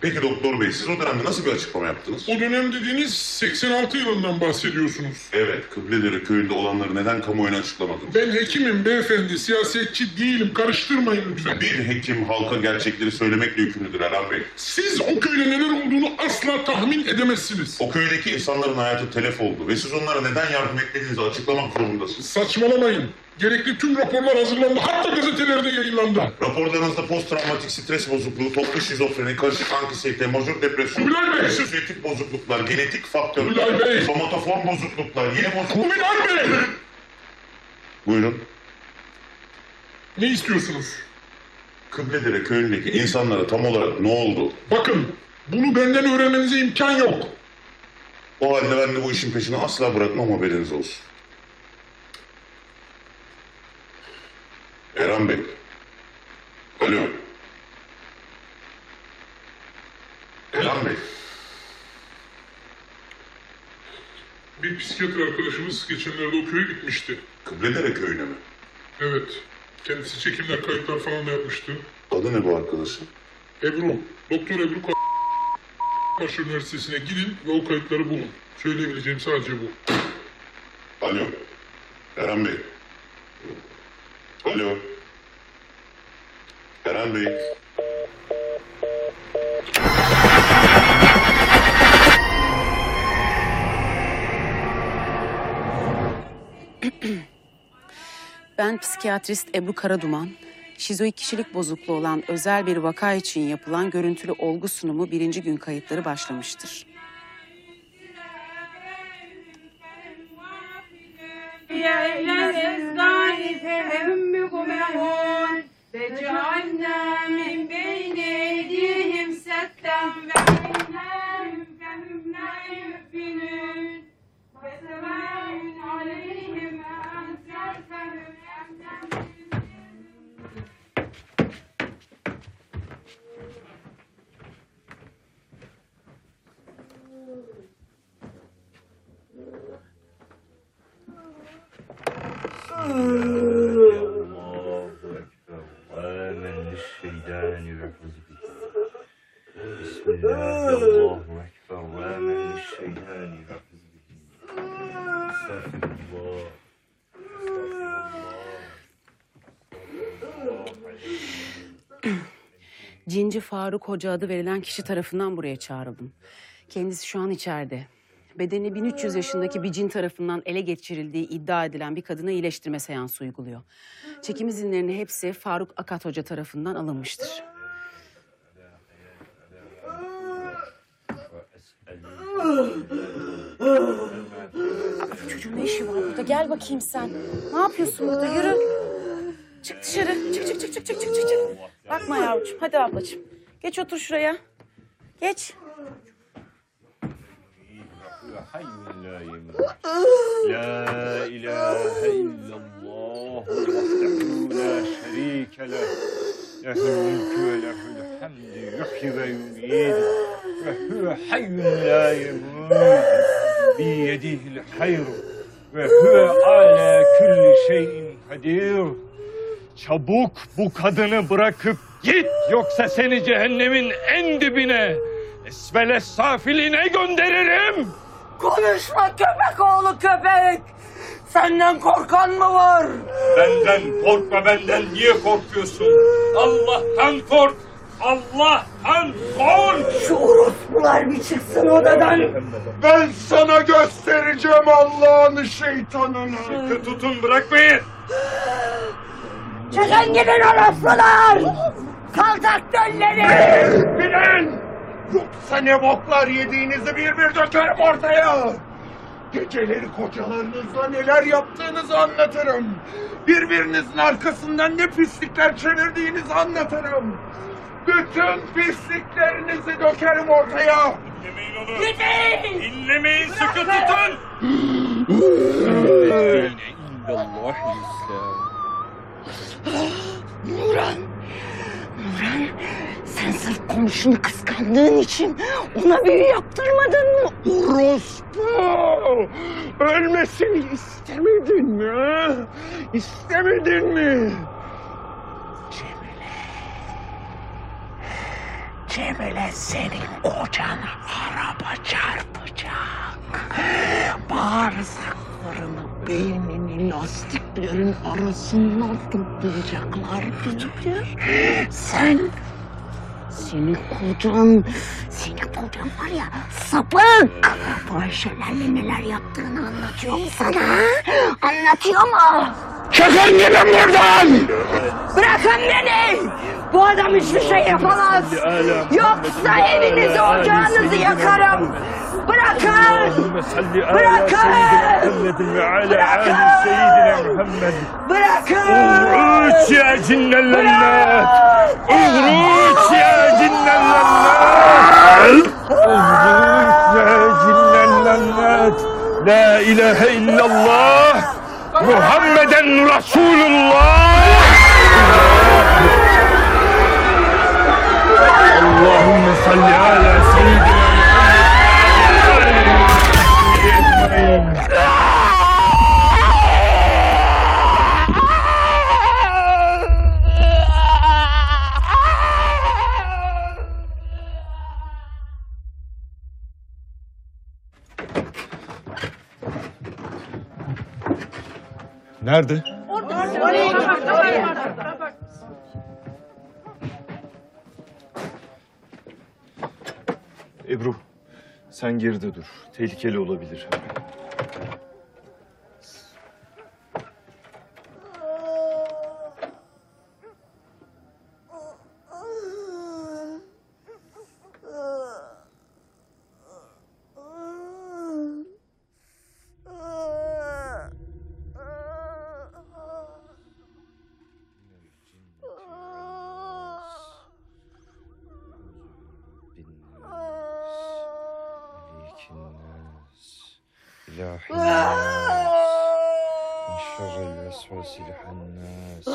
Peki doktor bey siz o dönemde nasıl bir açıklama yaptınız? O dönem dediğiniz 86 yılından bahsediyorsunuz. Evet, Kıbledere köyünde olanları neden kamuoyuna açıklamadınız? Ben hekimim beyefendi, siyasetçi değilim. Karıştırmayın lütfen. Bir hekim halka gerçekleri söylemekle yükümlüdür Erhan Bey. Siz o köyde neler olduğunu asla tahmin edemezsiniz. O köydeki insanların hayatı telef oldu ve siz onlara neden yardım etmediğinizi açıklamak zorundasınız. Saçmalamayın. Gerekli tüm raporlar hazırlandı. Hatta gazetelerde yayınlandı. Raporlarınızda post-travmatik stres bozukluğu, toplu şizofreni, karışık anksiyete, majör depresyon, Kubilay Bey! disosyatif bozukluklar, genetik faktör, Kubilay Bey! somatoform bozukluklar, yeni bozukluk... Kubilay Bey! Buyurun. Ne istiyorsunuz? Kıbledere köyündeki insanlara tam olarak ne oldu? Bakın, bunu benden öğrenmenize imkan yok. O halde ben de bu işin peşini asla bırakmam haberiniz olsun. Erhan Bey. Alo. Erhan Bey. Bir psikiyatr arkadaşımız geçenlerde o köye gitmişti. Kıbledere köyüne mi? Evet. Kendisi çekimler, kayıtlar falan da yapmıştı. Adı ne bu arkadaşın? Ebru, Doktor Ebru Kaş Üniversitesi'ne gidin ve o kayıtları bulun. Söyleyebileceğim sadece bu. Alo. Erhan Bey. Alo. Erhan Bey. Ben psikiyatrist Ebru Karaduman. Şizoid kişilik bozukluğu olan özel bir vaka için yapılan görüntülü olgu sunumu birinci gün kayıtları başlamıştır. يا الإصغار فأمكم هون فاجعلنا من بين أيديهم ستا وأيديهم فهمنا يمكنون وسواء عليهم أنزلتهم أم Cinci Faruk Hoca adı verilen kişi tarafından buraya çağrıldım. Kendisi şu an içeride. Bedeni 1300 yaşındaki bir cin tarafından ele geçirildiği iddia edilen bir kadına iyileştirme seansı uyguluyor. Çekim izinlerinin hepsi Faruk Akat Hoca tarafından alınmıştır. Çocuğun ne işi var burada? Gel bakayım sen. Ne yapıyorsun burada? Yürü. Çık dışarı. Çık çık çık çık çık çık çık. Bakma yavrucuğum. Hadi ablacığım. Geç otur şuraya. Geç hayyu la. La ilahe illallah vahdehu la şerike leh. Lehul hamdi yuhyi ve. Ve huve hayyun la yemut. Ve huve ala külli şeyin kadir. Çabuk bu kadını bırakıp git yoksa seni cehennemin en dibine, esfele safiline gönderirim. Konuşma köpek oğlu köpek. Senden korkan mı var? Benden korkma benden niye korkuyorsun? Allah'tan kork. Allah'tan kork. Şu orospular bir çıksın odadan. Ben sana göstereceğim Allah'ın şeytanını. Sıkı tutun bırakmayın. Çıkın gidin orospular. Kaltak dölleri. Bilin! Yoksa ne boklar yediğinizi bir bir dökerim ortaya. Geceleri kocalarınızla neler yaptığınızı anlatırım. Birbirinizin arkasından ne pislikler çevirdiğinizi anlatırım. Bütün pisliklerinizi dökerim ortaya. Dinlemeyin onu. Gidin. Dinlemeyin sıkı tutun. Nuran. Nuran. Sen sırf komşunu kıskandığın için ona büyü yaptırmadın mı? Orospu! Ölmesini istemedin mi? ha? İstemedin mi? gece bile senin kocana araba çarpacak. Bağırsaklarını beyninin lastiklerin arasından toplayacaklar Bingöl. Sen senin kocan, senin kocan var ya sapık. Fahişelerle neler yaptığını anlatıyor mu sana? Anlatıyor mu? Çıkın gidin buradan! Bırakın beni! Bu adam hiçbir şey yapamaz. Yoksa evinizi ocağınızı yakarım. بركات اللهم صل على سيدنا محمد وعلى آل سيدنا محمد. بركات اغرج يا جن اللنات اغرج يا جن اللنات اغرج يا جن اللنات لا إله إلا الله! محمدا رسول الله! اللهم صل على سيدنا Nerede? Ebru, sen geride dur. Tehlikeli olabilir. إله من شر الوسواس الخناس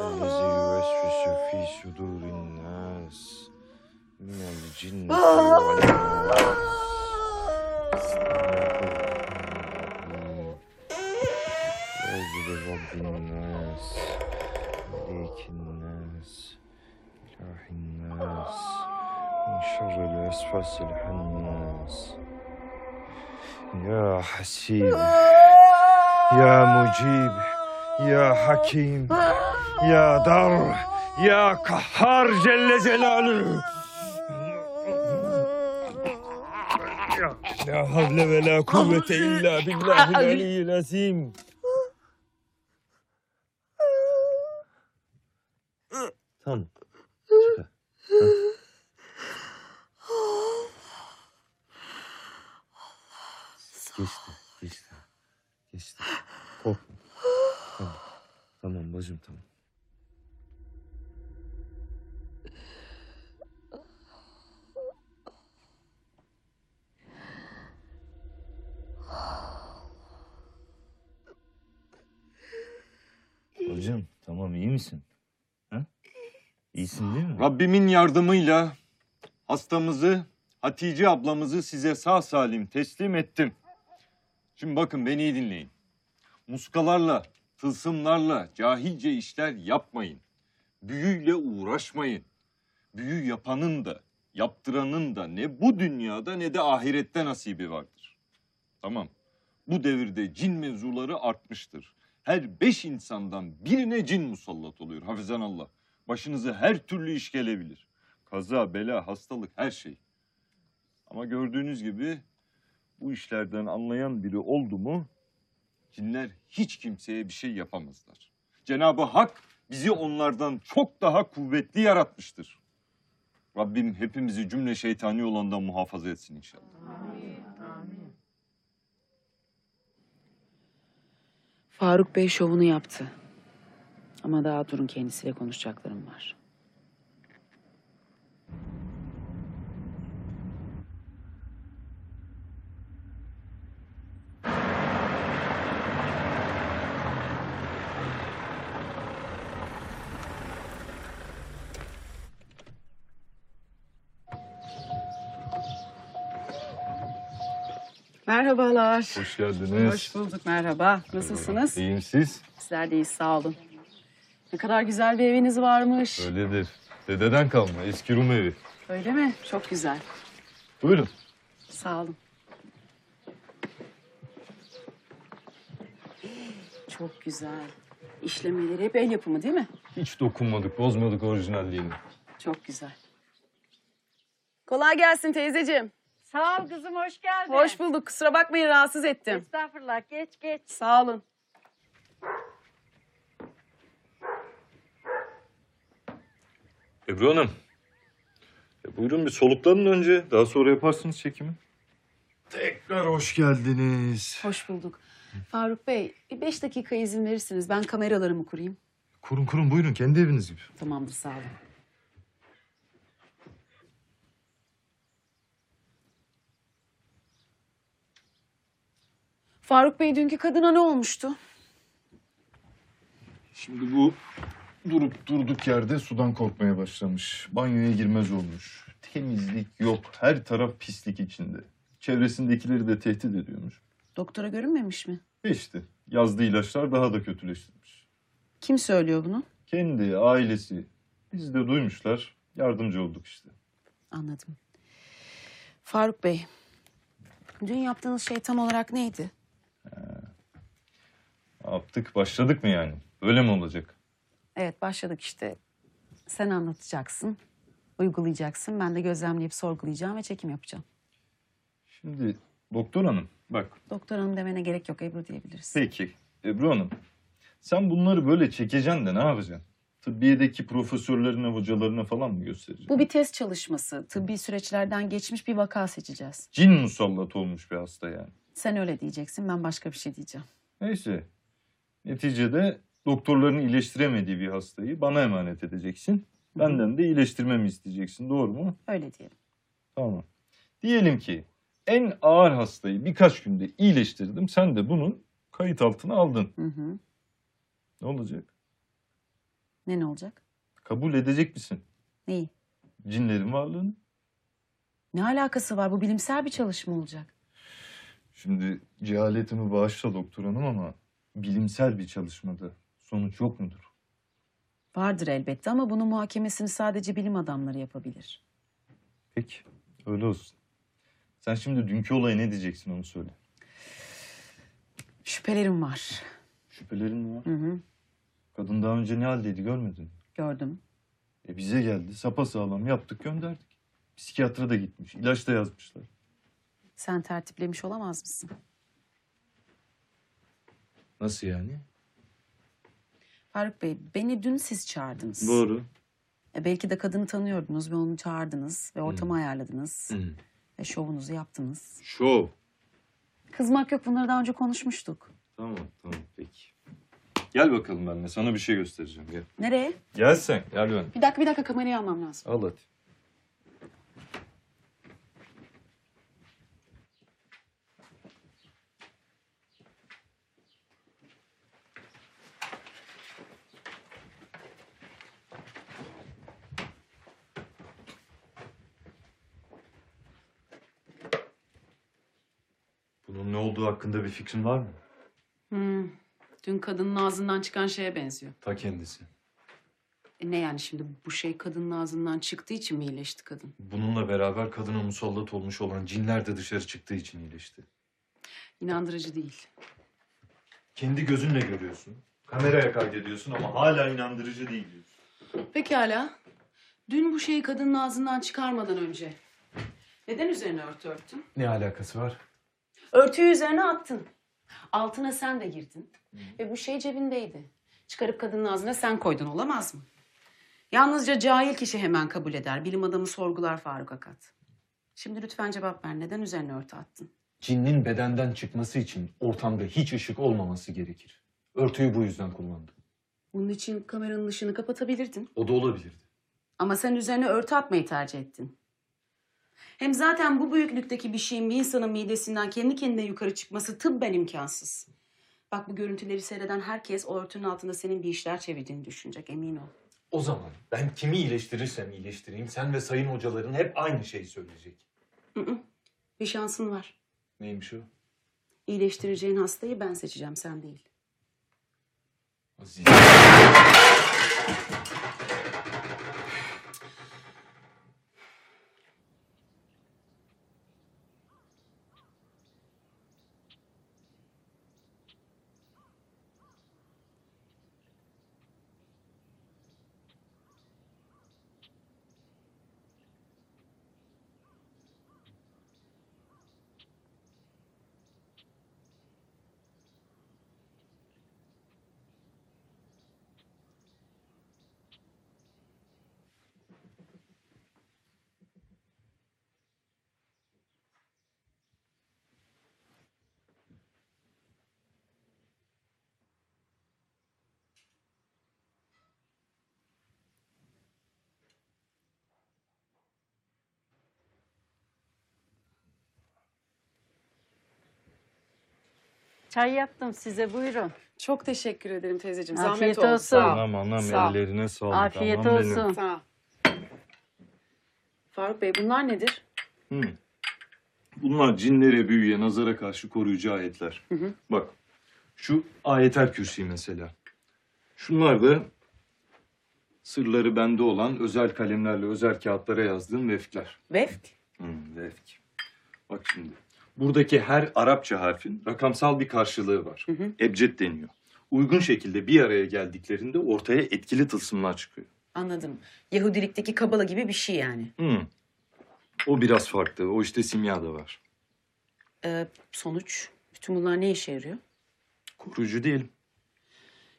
الذي يوسوس في صدور الناس. من الجنة والناس أعوذ برب الناس مليك الناس إله الناس من شر الوسواس Ya Hasim. Ya Mucib. Ya Hakim. Ya Dar. Ya Kahhar Celle Celaluhu. La havle ve la kuvvete illa billahil aliyyil azim. Tamam. Süper. Geçti, geçti. Geçti. Korkma. Tamam. Tamam bacım tamam. Hocam tamam iyi misin? Ha? İyisin değil mi? Rabbimin yardımıyla hastamızı Hatice ablamızı size sağ salim teslim ettim. Şimdi bakın beni iyi dinleyin. Muskalarla, tılsımlarla cahilce işler yapmayın. Büyüyle uğraşmayın. Büyü yapanın da, yaptıranın da ne bu dünyada ne de ahirette nasibi vardır. Tamam. Bu devirde cin mevzuları artmıştır. Her beş insandan birine cin musallat oluyor. Hafizan Allah. Başınıza her türlü iş gelebilir. Kaza, bela, hastalık, her şey. Ama gördüğünüz gibi bu işlerden anlayan biri oldu mu cinler hiç kimseye bir şey yapamazlar. Cenab-ı Hak bizi onlardan çok daha kuvvetli yaratmıştır. Rabbim hepimizi cümle şeytani olandan muhafaza etsin inşallah. Faruk Bey şovunu yaptı. Ama daha durun kendisiyle konuşacaklarım var. Merhabalar. Hoş geldiniz. Hoş bulduk, merhaba. Nasılsınız? İyiyim siz? Sizler de iyiyiz, sağ olun. Ne kadar güzel bir eviniz varmış. Öyledir. Dededen kalma eski Rum evi. Öyle mi? Çok güzel. Buyurun. Sağ olun. Çok güzel. İşlemeleri hep el yapımı değil mi? Hiç dokunmadık, bozmadık orijinalliğini. Çok güzel. Kolay gelsin teyzeciğim. Sağ ol kızım hoş geldin. Hoş bulduk. Kusura bakmayın rahatsız ettim. Estağfurullah geç geç. Sağ olun. Ebru Hanım. E, buyurun bir soluklanın önce. Daha sonra yaparsınız çekimi. Tekrar hoş geldiniz. Hoş bulduk. Faruk Bey, bir beş dakika izin verirsiniz. Ben kameralarımı kurayım. Kurun kurun buyurun kendi eviniz gibi. Tamamdır, sağ olun. Faruk Bey, dünkü kadına ne olmuştu? Şimdi bu durup durduk yerde sudan korkmaya başlamış. Banyoya girmez olmuş. Temizlik yok. Her taraf pislik içinde. Çevresindekileri de tehdit ediyormuş. Doktora görünmemiş mi? E işte yazdığı ilaçlar daha da kötüleştirmiş. Kim söylüyor bunu? Kendi, ailesi. Biz de duymuşlar. Yardımcı olduk işte. Anladım. Faruk Bey, dün yaptığınız şey tam olarak neydi? Yaptık? Başladık mı yani? Öyle mi olacak? Evet, başladık işte. Sen anlatacaksın, uygulayacaksın. Ben de gözlemleyip sorgulayacağım ve çekim yapacağım. Şimdi doktor hanım bak Doktor hanım demene gerek yok, Ebru diyebiliriz. Peki Ebru Hanım. Sen bunları böyle çekeceksin de ne yapacaksın? Tıbbiyedeki profesörlerine, hocalarına falan mı göstereceksin? Bu bir test çalışması. Tıbbi süreçlerden geçmiş bir vaka seçeceğiz. Cin musallat olmuş bir hasta yani. Sen öyle diyeceksin, ben başka bir şey diyeceğim. Neyse. Neticede doktorların iyileştiremediği bir hastayı bana emanet edeceksin. Benden de iyileştirmemi isteyeceksin. Doğru mu? Öyle diyelim. Tamam. Diyelim ki en ağır hastayı birkaç günde iyileştirdim. Sen de bunu kayıt altına aldın. Hı hı. Ne olacak? Ne ne olacak? Kabul edecek misin? Neyi? Cinlerin varlığını. Ne alakası var? Bu bilimsel bir çalışma olacak. Şimdi cehaletimi bağışla doktor hanım ama bilimsel bir çalışmada sonuç yok mudur? Vardır elbette ama bunun muhakemesini sadece bilim adamları yapabilir. Peki öyle olsun. Sen şimdi dünkü olaya ne diyeceksin onu söyle. Şüphelerim var. Şüphelerin mi var? Hı hı. Kadın daha önce ne haldeydi görmedin mi? Gördüm. E bize geldi sapasağlam yaptık gönderdik. Psikiyatra da gitmiş ilaç da yazmışlar. Sen tertiplemiş olamaz mısın? Nasıl yani? Faruk Bey, beni dün siz çağırdınız. Doğru. E, belki de kadını tanıyordunuz ve onu çağırdınız ve ortamı ayarladınız. Ve şovunuzu yaptınız. Şov. Kızmak yok, bunları daha önce konuşmuştuk. Tamam tamam peki. Gel bakalım benimle sana bir şey göstereceğim gel. Nereye? Gel sen gel ben. Bir dakika, bir dakika kamerayı almam lazım. Al hadi. Bunun ne olduğu hakkında bir fikrin var mı? Hmm. Dün kadının ağzından çıkan şeye benziyor. Ta kendisi. E ne yani şimdi bu şey kadının ağzından çıktığı için mi iyileşti kadın? Bununla beraber kadına musallat olmuş olan cinler de dışarı çıktığı için iyileşti. İnandırıcı değil. Kendi gözünle görüyorsun. Kameraya kaydediyorsun ama hala inandırıcı değil diyorsun. Pekala. Dün bu şeyi kadının ağzından çıkarmadan önce neden üzerine örtü örttün? Ne alakası var? Örtüyü üzerine attın. Altına sen de girdin. Ve bu şey cebindeydi. Çıkarıp kadının ağzına sen koydun olamaz mı? Yalnızca cahil kişi hemen kabul eder. Bilim adamı sorgular Faruk Akat. Şimdi lütfen cevap ver. Neden üzerine örtü attın? Cinnin bedenden çıkması için ortamda hiç ışık olmaması gerekir. Örtüyü bu yüzden kullandım. Bunun için kameranın ışığını kapatabilirdin. O da olabilirdi. Ama sen üzerine örtü atmayı tercih ettin. Hem zaten bu büyüklükteki bir şeyin bir insanın midesinden kendi kendine yukarı çıkması tıbben imkansız. Bak bu görüntüleri seyreden herkes o örtünün altında senin bir işler çevirdiğini düşünecek emin ol. O zaman ben kimi iyileştirirsem iyileştireyim sen ve sayın hocaların hep aynı şeyi söyleyecek. Hı hı. Bir şansın var. Neymiş o? İyileştireceğin hastayı ben seçeceğim sen değil. Aziz. Çay yaptım size buyurun. Çok teşekkür ederim teyzeciğim. Afiyet Zahmet oldu. olsun. Sağ ol. Anam anam Sağ ol. ellerine sağlık. Afiyet anam benim. olsun. Sağ ol. Faruk Bey bunlar nedir? Hı. Bunlar cinlere, büyüye, nazara karşı koruyucu ayetler. Hı hı. Bak, şu ayetel kürsi mesela. Şunlar da sırları bende olan özel kalemlerle özel kağıtlara yazdığım vefkler. Vefk. Hı, vefk. Bak şimdi. Buradaki her Arapça harfin rakamsal bir karşılığı var. Hı hı. Ebced deniyor. Uygun şekilde bir araya geldiklerinde ortaya etkili tılsımlar çıkıyor. Anladım. Yahudilikteki kabala gibi bir şey yani. Hı. O biraz farklı. O işte simya da var. Ee, sonuç. Bütün bunlar ne işe yarıyor? Koruyucu diyelim.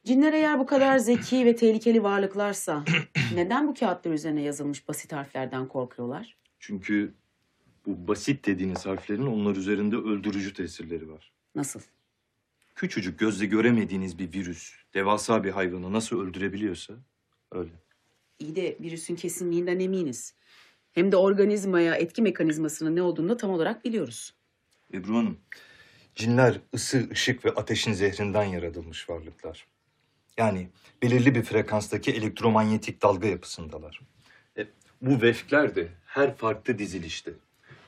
Cinler eğer bu kadar zeki ve tehlikeli varlıklarsa neden bu kağıtlar üzerine yazılmış basit harflerden korkuyorlar? Çünkü bu basit dediğiniz harflerin onlar üzerinde öldürücü tesirleri var. Nasıl? Küçücük gözle göremediğiniz bir virüs, devasa bir hayvanı nasıl öldürebiliyorsa öyle. İyi de virüsün kesinliğinden eminiz. Hem de organizmaya etki mekanizmasının ne olduğunu da tam olarak biliyoruz. Ebru Hanım, cinler ısı, ışık ve ateşin zehrinden yaratılmış varlıklar. Yani belirli bir frekanstaki elektromanyetik dalga yapısındalar. E, bu vefkler de her farklı dizilişte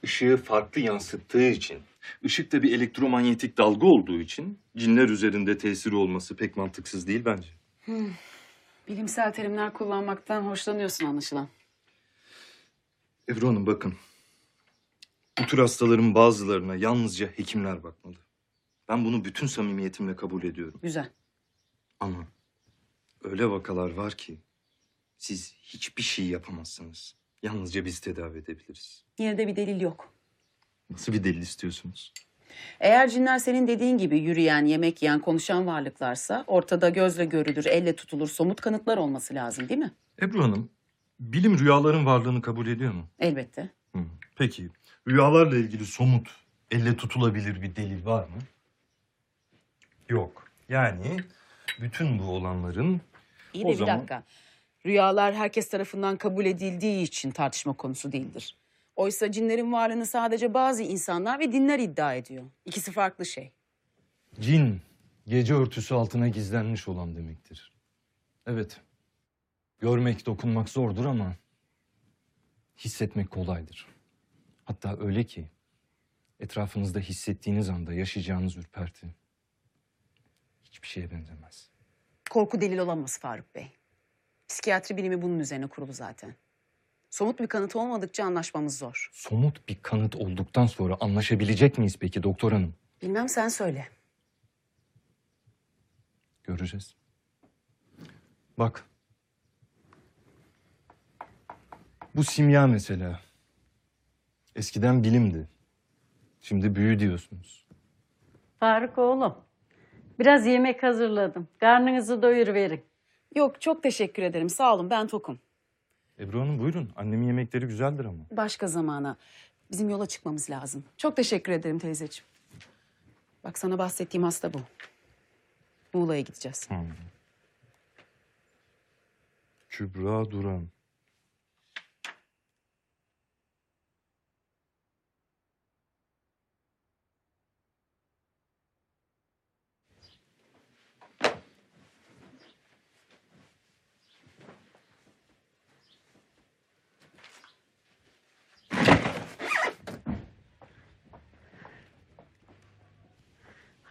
ışığı farklı yansıttığı için, ışık da bir elektromanyetik dalga olduğu için cinler üzerinde tesiri olması pek mantıksız değil bence. Bilimsel terimler kullanmaktan hoşlanıyorsun anlaşılan. Ebru Hanım bakın. Bu tür hastaların bazılarına yalnızca hekimler bakmalı. Ben bunu bütün samimiyetimle kabul ediyorum. Güzel. Ama öyle vakalar var ki siz hiçbir şey yapamazsınız. Yalnızca biz tedavi edebiliriz. Yine de bir delil yok. Nasıl bir delil istiyorsunuz? Eğer cinler senin dediğin gibi yürüyen, yemek yiyen, konuşan varlıklarsa ortada gözle görülür, elle tutulur somut kanıtlar olması lazım değil mi? Ebru Hanım, bilim rüyaların varlığını kabul ediyor mu? Elbette. Peki, rüyalarla ilgili somut, elle tutulabilir bir delil var mı? Yok. Yani bütün bu olanların İyi de O bir zaman- dakika. Rüyalar herkes tarafından kabul edildiği için tartışma konusu değildir. Oysa cinlerin varlığını sadece bazı insanlar ve dinler iddia ediyor. İkisi farklı şey. Cin, gece örtüsü altına gizlenmiş olan demektir. Evet, görmek, dokunmak zordur ama hissetmek kolaydır. Hatta öyle ki etrafınızda hissettiğiniz anda yaşayacağınız ürperti hiçbir şeye benzemez. Korku delil olamaz Faruk Bey. Psikiyatri bilimi bunun üzerine kurulu zaten. Somut bir kanıt olmadıkça anlaşmamız zor. Somut bir kanıt olduktan sonra anlaşabilecek miyiz peki doktor hanım? Bilmem sen söyle. Göreceğiz. Bak. Bu simya mesela. Eskiden bilimdi. Şimdi büyü diyorsunuz. Faruk oğlum. Biraz yemek hazırladım. Karnınızı doyuruverin. Yok çok teşekkür ederim. Sağ olun ben tokum. Ebru Hanım buyurun. Annemin yemekleri güzeldir ama. Başka zamana. Bizim yola çıkmamız lazım. Çok teşekkür ederim teyzeciğim. Bak sana bahsettiğim hasta bu. Muğla'ya gideceğiz. Kübra Duran.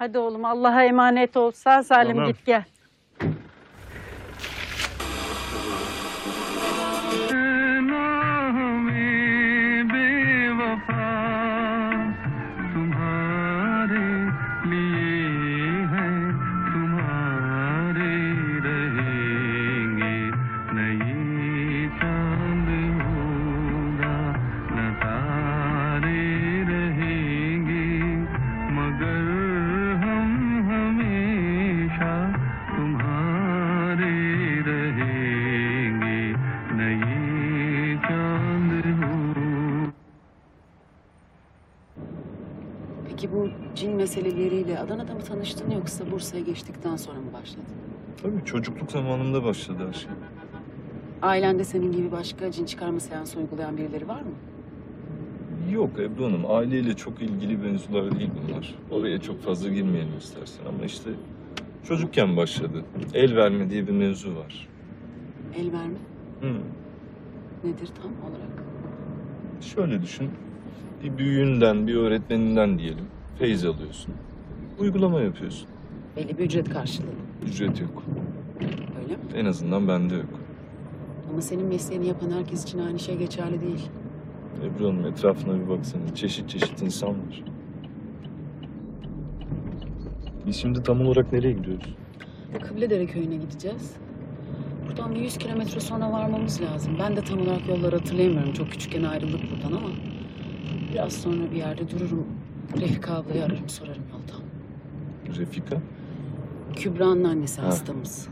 Hadi oğlum Allah'a emanet ol. Sağ salim Tamam. git gel. Tanıştın yoksa Bursa'ya geçtikten sonra mı başladı? Tabii çocukluk zamanımda başladı her şey. Ailende senin gibi başka cin çıkarma seansı uygulayan birileri var mı? Yok Ebru Hanım, aileyle çok ilgili mevzular değil bunlar. Oraya çok fazla girmeyelim istersen ama işte çocukken başladı. El verme diye bir mevzu var. El verme Hı. nedir tam olarak? Şöyle düşün, bir büyüğünden, bir öğretmeninden diyelim, feyiz alıyorsun. Uygulama yapıyorsun. Belli bir ücret karşılığı. Ücret yok. Öyle mi? En azından bende yok. Ama senin mesleğini yapan herkes için aynı şey geçerli değil. Ebru Hanım etrafına bir baksana. Çeşit çeşit insan var. Biz şimdi tam olarak nereye gidiyoruz? Kıbledere köyüne gideceğiz. Buradan bir 100 kilometre sonra varmamız lazım. Ben de tam olarak yolları hatırlayamıyorum. Çok küçükken ayrıldık buradan ama... Biraz sonra bir yerde dururum. Refika ablayı ararım sorarım yolda. Refika? Kübra'nın annesi Ha. hastamız.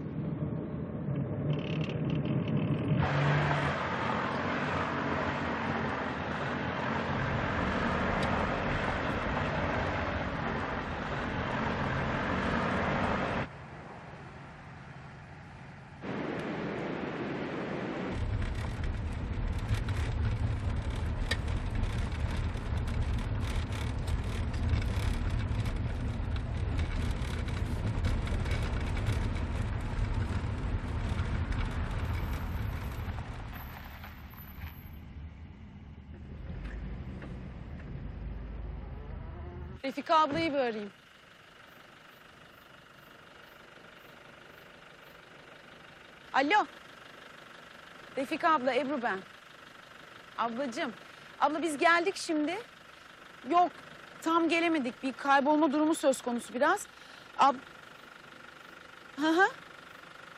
Refika ablayı bir arayayım. Alo. Refika abla, Ebru ben. Ablacığım. Abla biz geldik şimdi. Yok, tam gelemedik. Bir kaybolma durumu söz konusu biraz. Ab... Hı hı.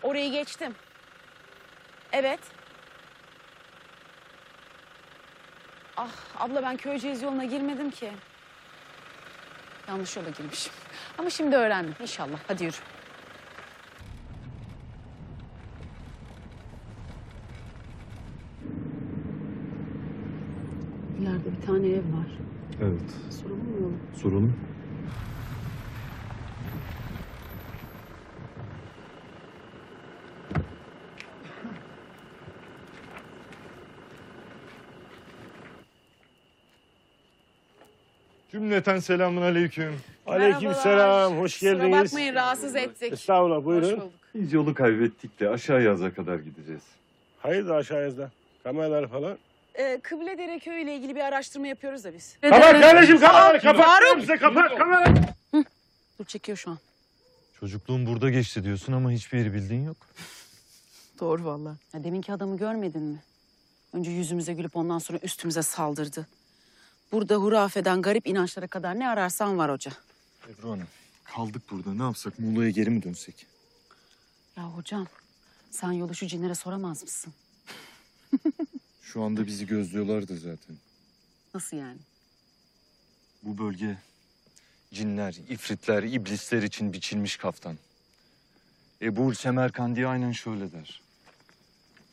Orayı geçtim. Evet. Ah abla ben Köyceğiz yoluna girmedim ki. Yanlış yola girmişim. Ama şimdi öğrendim inşallah. Hadi yürü. İleride bir tane ev var. Evet. Soralım mı yolu? Soralım. Cümleten selamun aleyküm. Aleykümselam, hoş Kusura bakmayın rahatsız ettik. Estağfurullah Hoş buyurun. bulduk. Biz yolu kaybettik de aşağı yaza kadar gideceğiz. Hayır da aşağıya Kameralar falan. Ee, Kıbledere Köyü ile ilgili bir araştırma yapıyoruz da biz. Kapat kardeşim kapat. Kapat. Faruk! Size kapat kamera. Dur çekiyor şu an. Çocukluğun burada geçti diyorsun ama hiçbir yeri bildiğin yok. Doğru vallahi. Ya deminki adamı görmedin mi? Önce yüzümüze gülüp ondan sonra üstümüze saldırdı. Burada hurafeden garip inançlara kadar ne ararsan var hoca. Ebru Hanım kaldık burada ne yapsak Muğla'ya geri mi dönsek? Ya hocam sen yolu şu cinlere soramaz mısın? Şu anda bizi gözlüyorlardı zaten. Nasıl yani? Bu bölge cinler, ifritler, iblisler için biçilmiş kaftan. Ebu Semerkandi aynen şöyle der.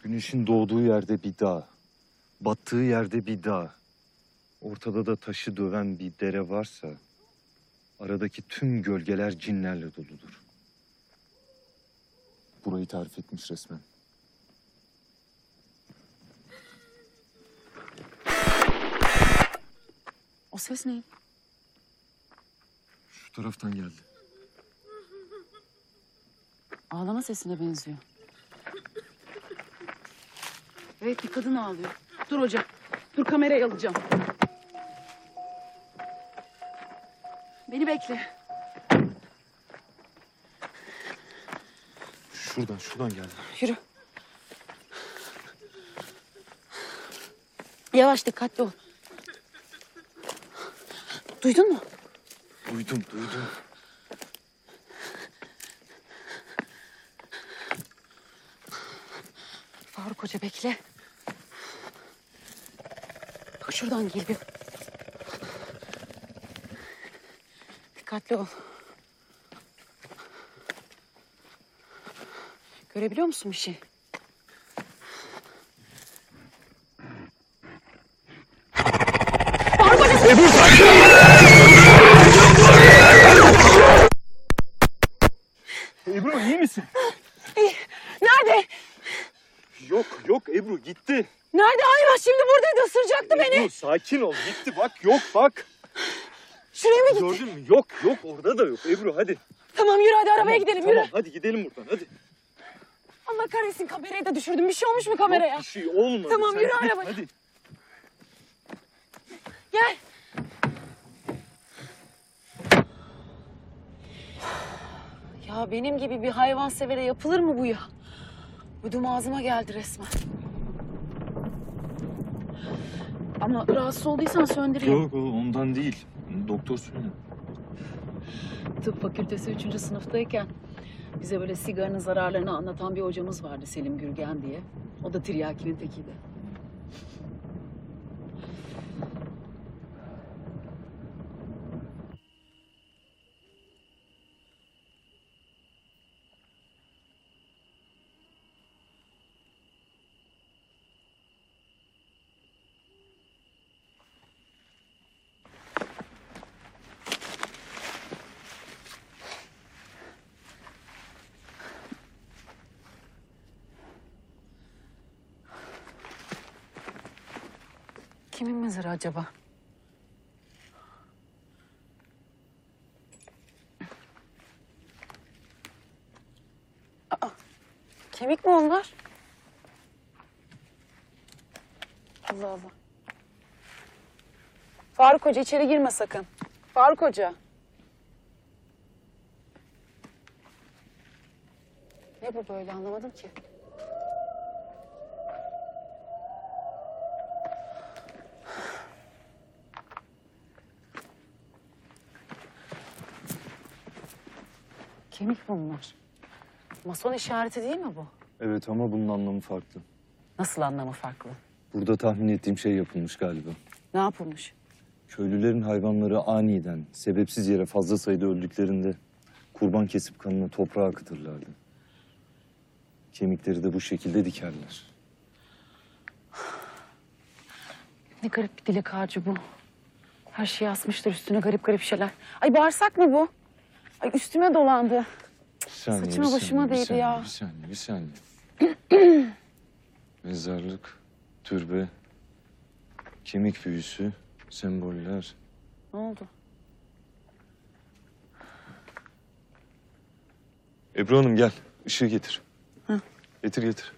Güneşin doğduğu yerde bir dağ, battığı yerde bir dağ, ortada da taşı döven bir dere varsa aradaki tüm gölgeler cinlerle doludur. Burayı tarif etmiş resmen. O ses ne? Şu taraftan geldi. Ağlama sesine benziyor. Evet bir kadın ağlıyor. Dur hocam. Dur kamerayı alacağım. Beni bekle. Şuradan, şuradan geldi. Yürü. Yavaş dikkatli ol. Duydun mu? Duydum, duydum. Faruk Hoca bekle. Şuradan geliyor. Dikkatli ol. Görebiliyor musun bir şey? Ebru iyi misin? Nerede? yok yok Ebru gitti. Nerede hayvan? Şimdi buradaydı ısıracaktı beni. Ebru sakin ol gitti bak yok bak. Şuraya mı gitti? Gördün mü? Yok yok orada da yok Ebru hadi. Tamam yürü hadi arabaya gidelim Tamam yürü. hadi gidelim buradan hadi. Allah kahretsin kamerayı da düşürdüm. Bir şey olmuş mu kameraya? Yok bir şey olmadı. Tamam, Sen yürü git, arabaya. Hadi. Gel. Ya benim gibi bir hayvan severe yapılır mı bu ya? Ödüm ağzıma geldi resmen. Ama rahatsız olduysan söndüreyim. Yok ondan değil. Doktor söyledi. Tıp fakültesi 3. sınıftayken bize böyle sigaranın zararlarını anlatan bir hocamız vardı Selim Gürgen diye. O da tiryakinin tekiydi. Mezarı acaba? Aa, kemik mi onlar? Allah Allah. Faruk Hoca içeri girme sakın. Faruk Hoca. Ne bu böyle anlamadım ki. Kemik bunlar. Mason işareti değil mi bu? Evet ama bunun anlamı farklı. Nasıl anlamı farklı? Burada tahmin ettiğim şey yapılmış galiba. Ne yapılmış? Köylülerin hayvanları aniden, sebepsiz yere fazla sayıda öldüklerinde kurban kesip kanını toprağa akıtırlardı. Kemikleri de bu şekilde dikerler. Ne garip bir dilek ağacı bu. Her şeyi asmışlar üstüne garip garip şeyler. Ay bağırsak mı bu? Ay üstüme dolandı. Bir saniye, Saçıma bir başıma saniye, bir değdi saniye, ya. Bir saniye, bir saniye. Mezarlık, türbe, kemik büyüsü, semboller. Ne oldu? Ebru Hanım gel, ışığı getir. Hı. Getir getir.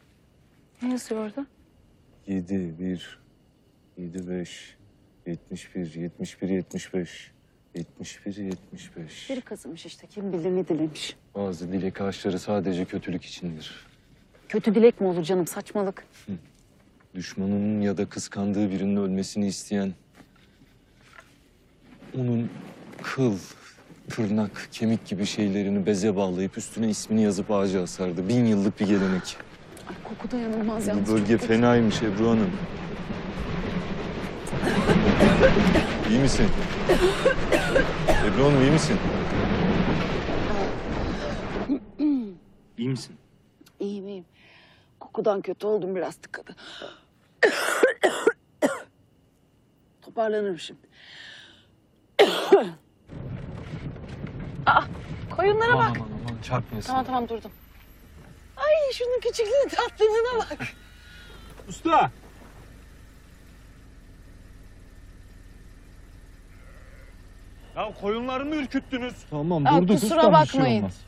Ne yazıyor orada? Yedi, bir, yedi, beş, yetmiş bir, yetmiş bir, yetmiş beş, yetmiş bir, yetmiş beş. Biri kazımış işte. Kim bilir ne dilemiş. Bazı dilek ağaçları sadece kötülük içindir. Kötü dilek mi olur canım? Saçmalık. Düşmanının ya da kıskandığı birinin ölmesini isteyen... ...onun kıl, tırnak, kemik gibi şeylerini beze bağlayıp üstüne ismini yazıp ağaca asardı. Bin yıllık bir gelenek. Ay koku dayanılmaz Bu yalnız. bölge çok kötü. fenaymış Ebru Hanım. iyi misin? Ebru Hanım iyi misin? İyi misin? İyiyim iyiyim. Kokudan kötü oldum biraz tıkadı. Toparlanırım şimdi. Aa, koyunlara bak. Aman aman çarpmayasın. Tamam tamam durdum. Ay şunun küçüklüğüne tatlılığına bak. Usta. Ya koyunları mı ürküttünüz? Tamam Aa, durduk kusura ustam, bir şey bakmayın. olmaz.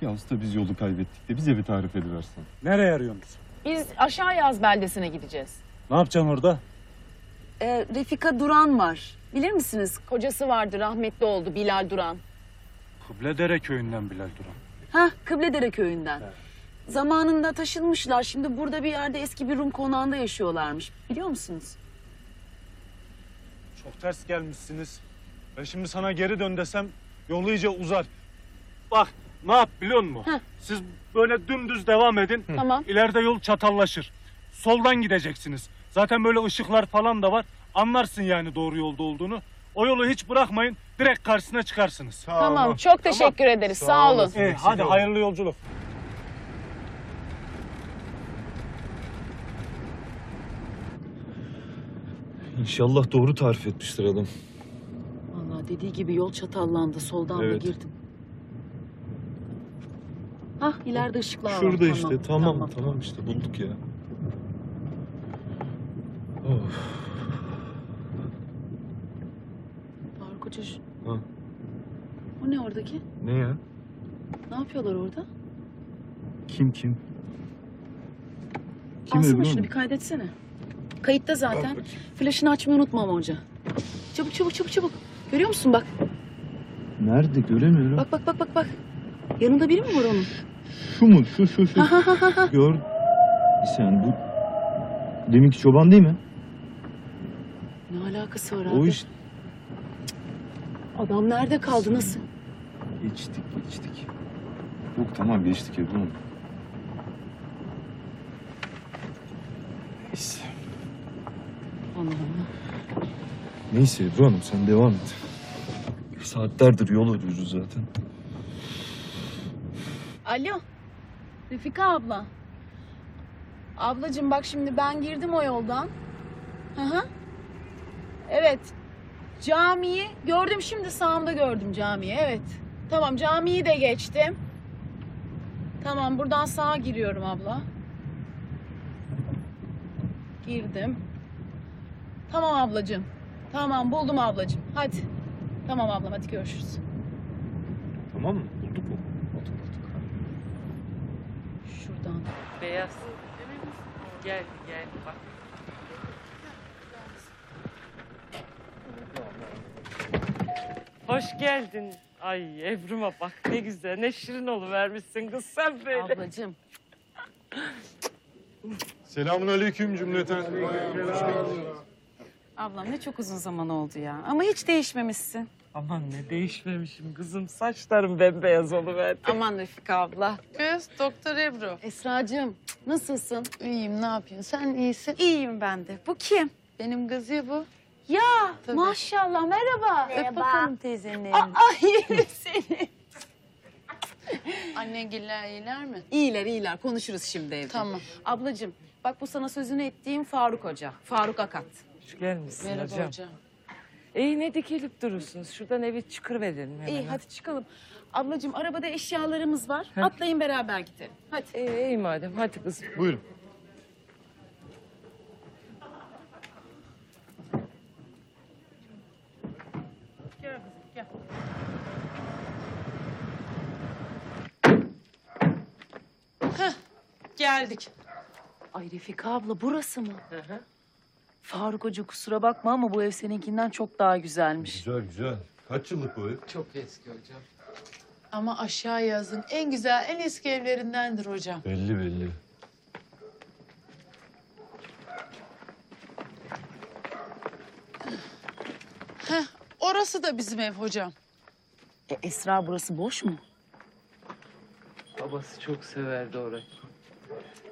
Ya usta biz yolu kaybettik de bize bir tarif ediversen. Nereye arıyorsunuz? Biz aşağı yaz beldesine gideceğiz. Ne yapacaksın orada? Ee, Refika Duran var. Bilir misiniz? Kocası vardı rahmetli oldu Bilal Duran. Kıbledere köyünden Bilal Duran. Ha Kıbledere köyünden. Zamanında taşınmışlar. Şimdi burada bir yerde eski bir Rum konağında yaşıyorlarmış. Biliyor musunuz? Çok ters gelmişsiniz. Ben şimdi sana geri dön desem yol iyice uzar. Bak ne yap biliyor musun? Heh. Siz böyle dümdüz devam edin. Tamam. İleride yol çatallaşır. Soldan gideceksiniz. Zaten böyle ışıklar falan da var. Anlarsın yani doğru yolda olduğunu. O yolu hiç bırakmayın. Direkt karşısına çıkarsınız. Tamam. Çok teşekkür ederiz. Sağ, olun. İyi, hadi hayırlı yolculuk. İnşallah doğru tarif etmiştir adam. Dediği gibi yol çatallandı. Soldan da Evet. girdim. Hah ileride ışıklar var. Şurada işte tamam, tamam. tamam işte bulduk ya. Faruk Hoca şu- Ha. O ne oradaki? Ne ya? Ne yapıyorlar orada? Kim kim? Kim Alsana şunu bir kaydetsene. Kayıtta zaten. Flaşını açmayı unutma ama hoca. Çabuk çabuk çabuk çabuk. Görüyor musun bak. Nerede göremiyorum. Bak bak bak bak bak. Yanında biri mi var onun? Şu mu? Şu şu şu. Gör. Saniye bu. Deminki çoban değil mi? Ne alakası var abi? O iş Adam nerede kaldı nasıl? geçtik geçtik. Yok tamam geçtik Ebru Hanım. Neyse. Allah Allah. Neyse Ebru Hanım sen devam et. Saatlerdir yol arıyoruz zaten. Alo. Refika abla. Ablacığım bak şimdi ben girdim o yoldan. Hı hı. Evet. Camiyi gördüm şimdi sağımda gördüm camiyi. Evet. Tamam camiyi de geçtim. Tamam buradan sağa giriyorum abla. Girdim. Tamam ablacığım. Tamam buldum ablacığım. Hadi. Tamam ablam hadi görüşürüz. Tamam mı? Bulduk mu? Şuradan. Beyaz. Gel gel bak. Hoş geldin. Ay Ebru'ma bak ne güzel ne şirin oluvermişsin kız sen böyle. Ablacığım. Selamun aleyküm cümleten. Ablam ne çok uzun zaman oldu ya. Ama hiç değişmemişsin. Aman ne değişmemişim kızım saçlarım bembeyaz oluverdi. Aman Refika abla. Kız Doktor Ebru. Esracığım nasılsın? İyiyim ne yapıyorsun? Sen iyisin. İyiyim ben de. Bu kim? Benim kızı bu. Ya Tabii. maşallah merhaba. Merhaba. Öp bakalım teyzenin Aa, yerim seni. Annengiller iyiler mi? İyiler iyiler konuşuruz şimdi evde. Tamam. Ablacığım bak bu sana sözünü ettiğim Faruk Hoca. Faruk Akat. Hoş gelmişsin Merhaba hocam. hocam. İyi ne dikilip durursunuz şuradan evi çıkıverelim hemen. İyi hadi çıkalım. Ablacığım arabada eşyalarımız var. Heh. Atlayın beraber gidelim. Hadi. İyi, iyi madem hadi kızım. Buyurun. Gel kızım gel. Geldik. Ay Refika abla burası mı? Faruk Hoca kusura bakma ama bu ev seninkinden çok daha güzelmiş. Güzel güzel. Kaç yıllık bu ev? Çok eski hocam. Ama aşağı yazın en güzel, en eski evlerindendir hocam. Belli belli. Heh, orası da bizim ev hocam. E, Esra burası boş mu? Babası çok severdi orayı.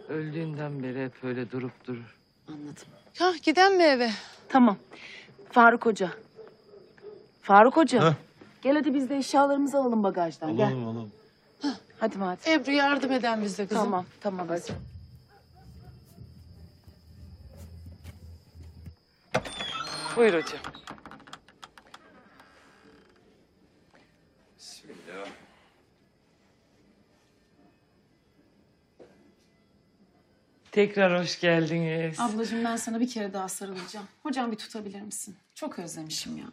Öldüğünden beri hep öyle durup durur. Anladım. Hah, giden mi eve? Tamam. Faruk Hoca. Faruk Hoca. Heh. Gel hadi biz de eşyalarımızı alalım bagajdan. Gel. Alalım alalım. Hadi madem. Ebru yardım eden bize kızım. Tamam tamam hadi. Buyur hocam. Tekrar hoş geldiniz. Ablacığım ben sana bir kere daha sarılacağım. Hocam bir tutabilir misin? Çok özlemişim ya.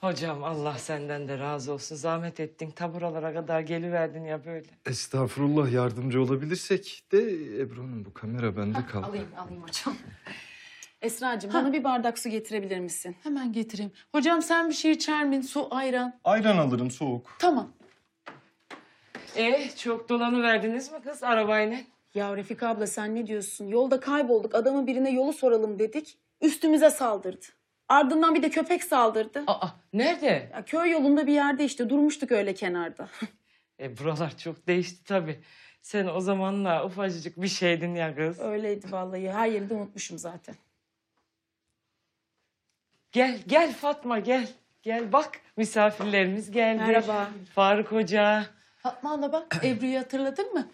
Hocam Allah senden de razı olsun. Zahmet ettin. Taburalara kadar geliverdin ya böyle. Estağfurullah yardımcı olabilirsek de Ebru Hanım bu kamera bende kaldı. Alayım alayım hocam. Esra'cığım bana bir bardak su getirebilir misin? Hemen getireyim. Hocam sen bir şey içer misin? Su, ayran. Ayran alırım soğuk. Tamam. E çok dolanı verdiniz mi kız arabayla? Ya Refika abla sen ne diyorsun? Yolda kaybolduk. Adamın birine yolu soralım dedik. Üstümüze saldırdı. Ardından bir de köpek saldırdı. Aa nerede? Ya köy yolunda bir yerde işte durmuştuk öyle kenarda. E buralar çok değişti tabii. Sen o zamanla ufacık bir şeydin ya kız. Öyleydi vallahi. Her yeri de unutmuşum zaten. Gel gel Fatma gel. Gel bak misafirlerimiz geldi. Merhaba. Faruk Hoca. Fatma abla bak Ebru'yu hatırladın mı?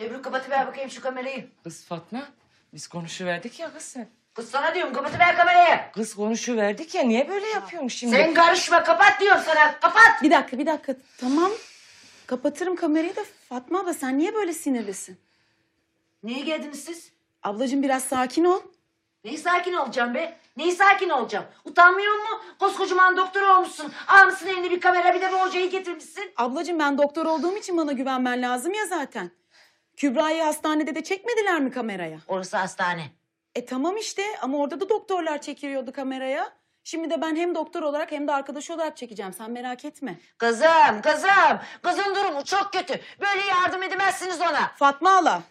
Ebru kapatıver bakayım şu kamerayı. Kız Fatma biz konuşuverdik ya kız sen. Kız sana diyorum kapatıver kamerayı. Kız konuşuverdik ya niye böyle yapıyorsun şimdi? Sen karışma kapat diyorum sana kapat. Bir dakika bir dakika. Tamam. Kapatırım kamerayı da Fatma abla sen niye böyle sinirlisin? Niye geldiniz siz? Ablacığım biraz sakin ol. Neyi sakin olacağım be? Neyi sakin olacağım? Utanmıyor mu? Koskocaman doktor olmuşsun. Almışsın eline bir kamera bir de bu hocayı getirmişsin. Ablacığım ben doktor olduğum için bana güvenmen lazım ya zaten. Kübra'yı hastanede de çekmediler mi kameraya? Orası hastane. E tamam işte ama orada da doktorlar çekiliyordu kameraya. Şimdi de ben hem doktor olarak hem de arkadaş olarak çekeceğim. Sen merak etme. Kızım, kızım. Kızın durumu çok kötü. Böyle yardım edemezsiniz ona. Fatma hala.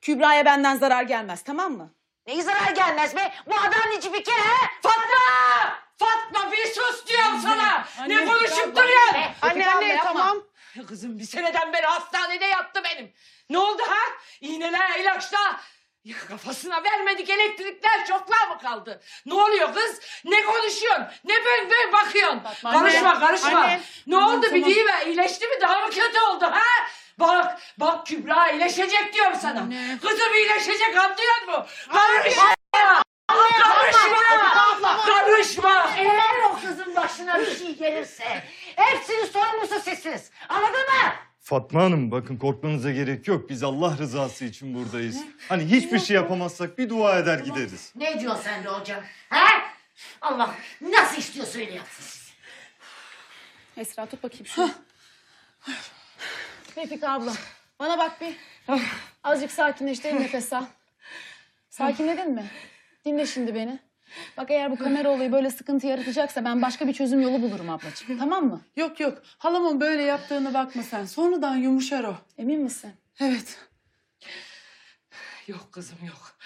Kübra'ya benden zarar gelmez tamam mı? Neyi zarar gelmez be? Bu adam nici fikir ha? Fatma! Fatma bir sus diyorum sana. ne konuşup duruyorsun? Anne, anne, tamam. Kızım bir seneden beri hastanede yattı benim. Ne oldu ha? İğneler, ilaçlar. Ya kafasına vermedik elektrikler çoklar mı kaldı? Ne oluyor kız? Ne konuşuyorsun? Ne bön bön bakıyorsun? karışma anne, karışma. anne. Ne Tamam, oldu tamam. bir deyiver iyileşti mi daha mı kötü oldu ha? Bak bak Kübra iyileşecek diyorum sana. Kızım iyileşecek anlıyor musun? Karışma! Karışma! Karışma! Eğer o kızın başına bir şey gelirse hepsinin sorumlusu sizsiniz. Anladın mı? Fatma Hanım bakın korkmanıza gerek yok. Biz Allah rızası için buradayız. Hani hiçbir şey yapamazsak bir dua eder gideriz. Ne diyorsun sen de hocam? Ha? Allah nasıl istiyorsa öyle yapsın. Esra tut bakayım şunu. Refika abla bana bak bir. Azıcık sakinleş derin nefes al. Sakinledin mi? Dinle şimdi beni. Bak eğer bu kamera olayı böyle sıkıntı yaratacaksa ben başka bir çözüm yolu bulurum ablacığım. Tamam mı? Yok yok. Halamın böyle yaptığını bakma sen. Sonradan yumuşar o. Emin misin? Evet. Yok kızım yok.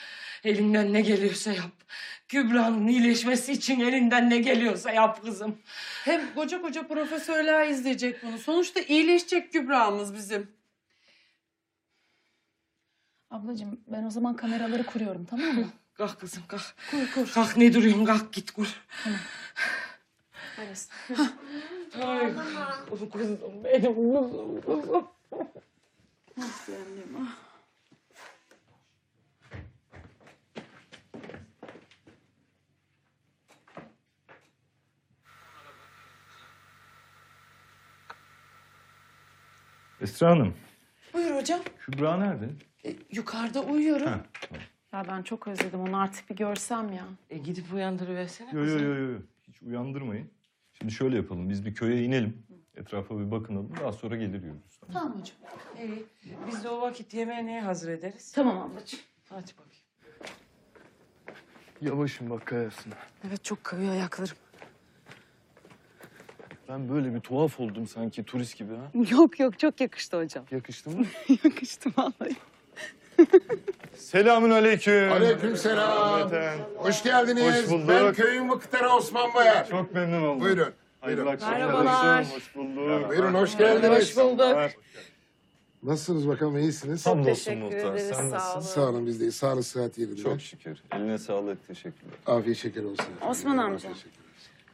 Elinden ne geliyorsa yap. Kübra'nın iyileşmesi için elinden ne geliyorsa yap kızım. Hem koca koca profesörler izleyecek bunu. Sonuçta iyileşecek Kübra'mız bizim. Ablacığım ben o zaman kameraları kuruyorum tamam mı? Kalk kızım kalk. Kur kur. Kalk ne duruyorsun kalk git kur. Arası. Ay kızım benim kızım kızım. Nasıl annem ah. Esra Hanım, Buyur hocam. Kübra nerede? E, yukarıda uyuyorum. Ha. Ya ben çok özledim onu artık bir görsem ya. E gidip uyandırıversene Yo yo yo yo. Hiç uyandırmayın. Şimdi şöyle yapalım. Biz bir köye inelim. Etrafa bir bakınalım. Daha sonra gelir yürürüz. Tamam hocam. İyi. Biz de o vakit yemeğini hazır ederiz. Tamam ablacığım. Hadi bakayım. Yavaşın bak kayarsın. Evet çok kayıyor ayaklarım. Ben böyle bir tuhaf oldum sanki turist gibi ha. Yok yok çok yakıştı hocam. Yakıştı mı? yakıştı vallahi. Selamün aleyküm. Aleykümselam. Cümleten. Hoş geldiniz. Hoş bulduk. Ben köyün muhtarı Osman Bayar. Çok memnun oldum. Buyurun. Hayırlı akşamlar. Merhabalar. Hoş bulduk. Buyurun hoş geldiniz. Hoş bulduk. Nasılsınız bakalım iyisiniz? Hamdolsun teşekkür ederiz, Sen sağ nasılsın? olun. Sağ olun biz de sağlık sıhhat yerinde. Çok şükür. Eline sağlık. Teşekkürler. Afiyet şeker olsun. Osman amca.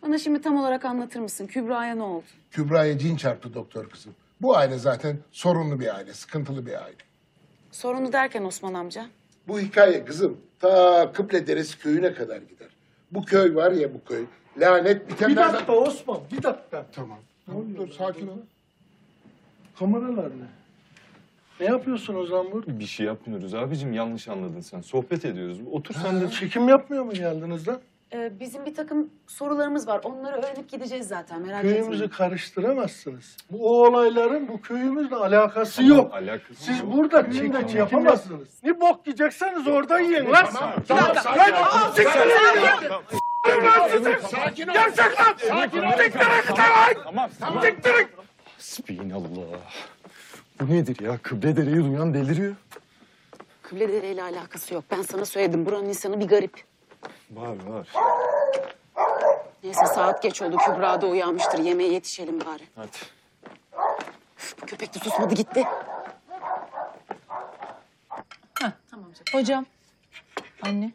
Bana şimdi tam olarak anlatır mısın? Kübra'ya ne oldu? Kübra'ya cin çarptı doktor kızım. Bu aile zaten sorunlu bir aile, sıkıntılı bir aile. Sorunu derken Osman amca. Bu hikaye kızım ta Kıble Deresi köyüne kadar gider. Bu köy var ya bu köy. Lanet bitenlerden... Osman bir dakika. Tamam. Tamam dur sakin ol. Kameralar ne? Ne yapıyorsun o zaman burada? Bir şey yapmıyoruz abicim. Yanlış anladın sen. Sohbet ediyoruz. Otur sen de. Çekim yapmıyor mu geldiniz lan? Ee, bizim bir takım sorularımız var. Onları öğrenip gideceğiz zaten merak Köyümüzü etmeyin. karıştıramazsınız. Bu olayların bu köyümüzle alakası yok. Alakası Siz yok. burada çekim yapamazsınız. Ne bok yiyecekseniz orada yiyin lan. Tamam, sakin ol. Sakin ol. Gerçek lan. Sakin ol. Siktirin lan. Tamam. tamam. Hasbinallah. Bu nedir ya? Kıble dereyi duyan deliriyor. Kıbledere ile alakası yok. Ben sana söyledim. Buranın insanı bir garip. Var var. Neyse saat geç oldu. Kübra da uyanmıştır. Yemeğe yetişelim bari. Hadi. Üf, bu köpek de susmadı gitti. Hocam. Anne.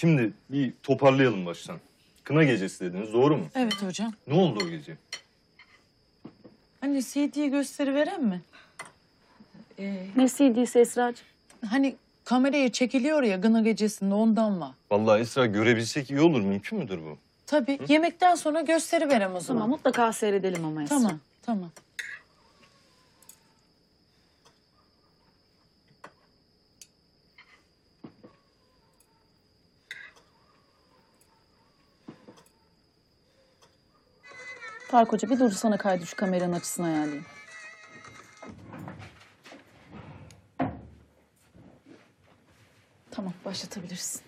Şimdi bir toparlayalım baştan. Kına gecesi dediniz. Doğru mu? Evet hocam. Ne oldu o gece? Anne CD'yi gösteriveren mi? Ee, Ne CD'si Esra'cığım? hani kameraya çekiliyor ya gına gecesinde ondan var. Vallahi Esra görebilsek iyi olur. Mümkün müdür bu? Tabii yemekten sonra gösteri verem o zaman. Tamam mutlaka seyredelim ama Esra. Tamam tamam. Faruk Hoca bir dursana kaydı şu kameranın açısını ayarlayayım. Tamam başlatabilirsin.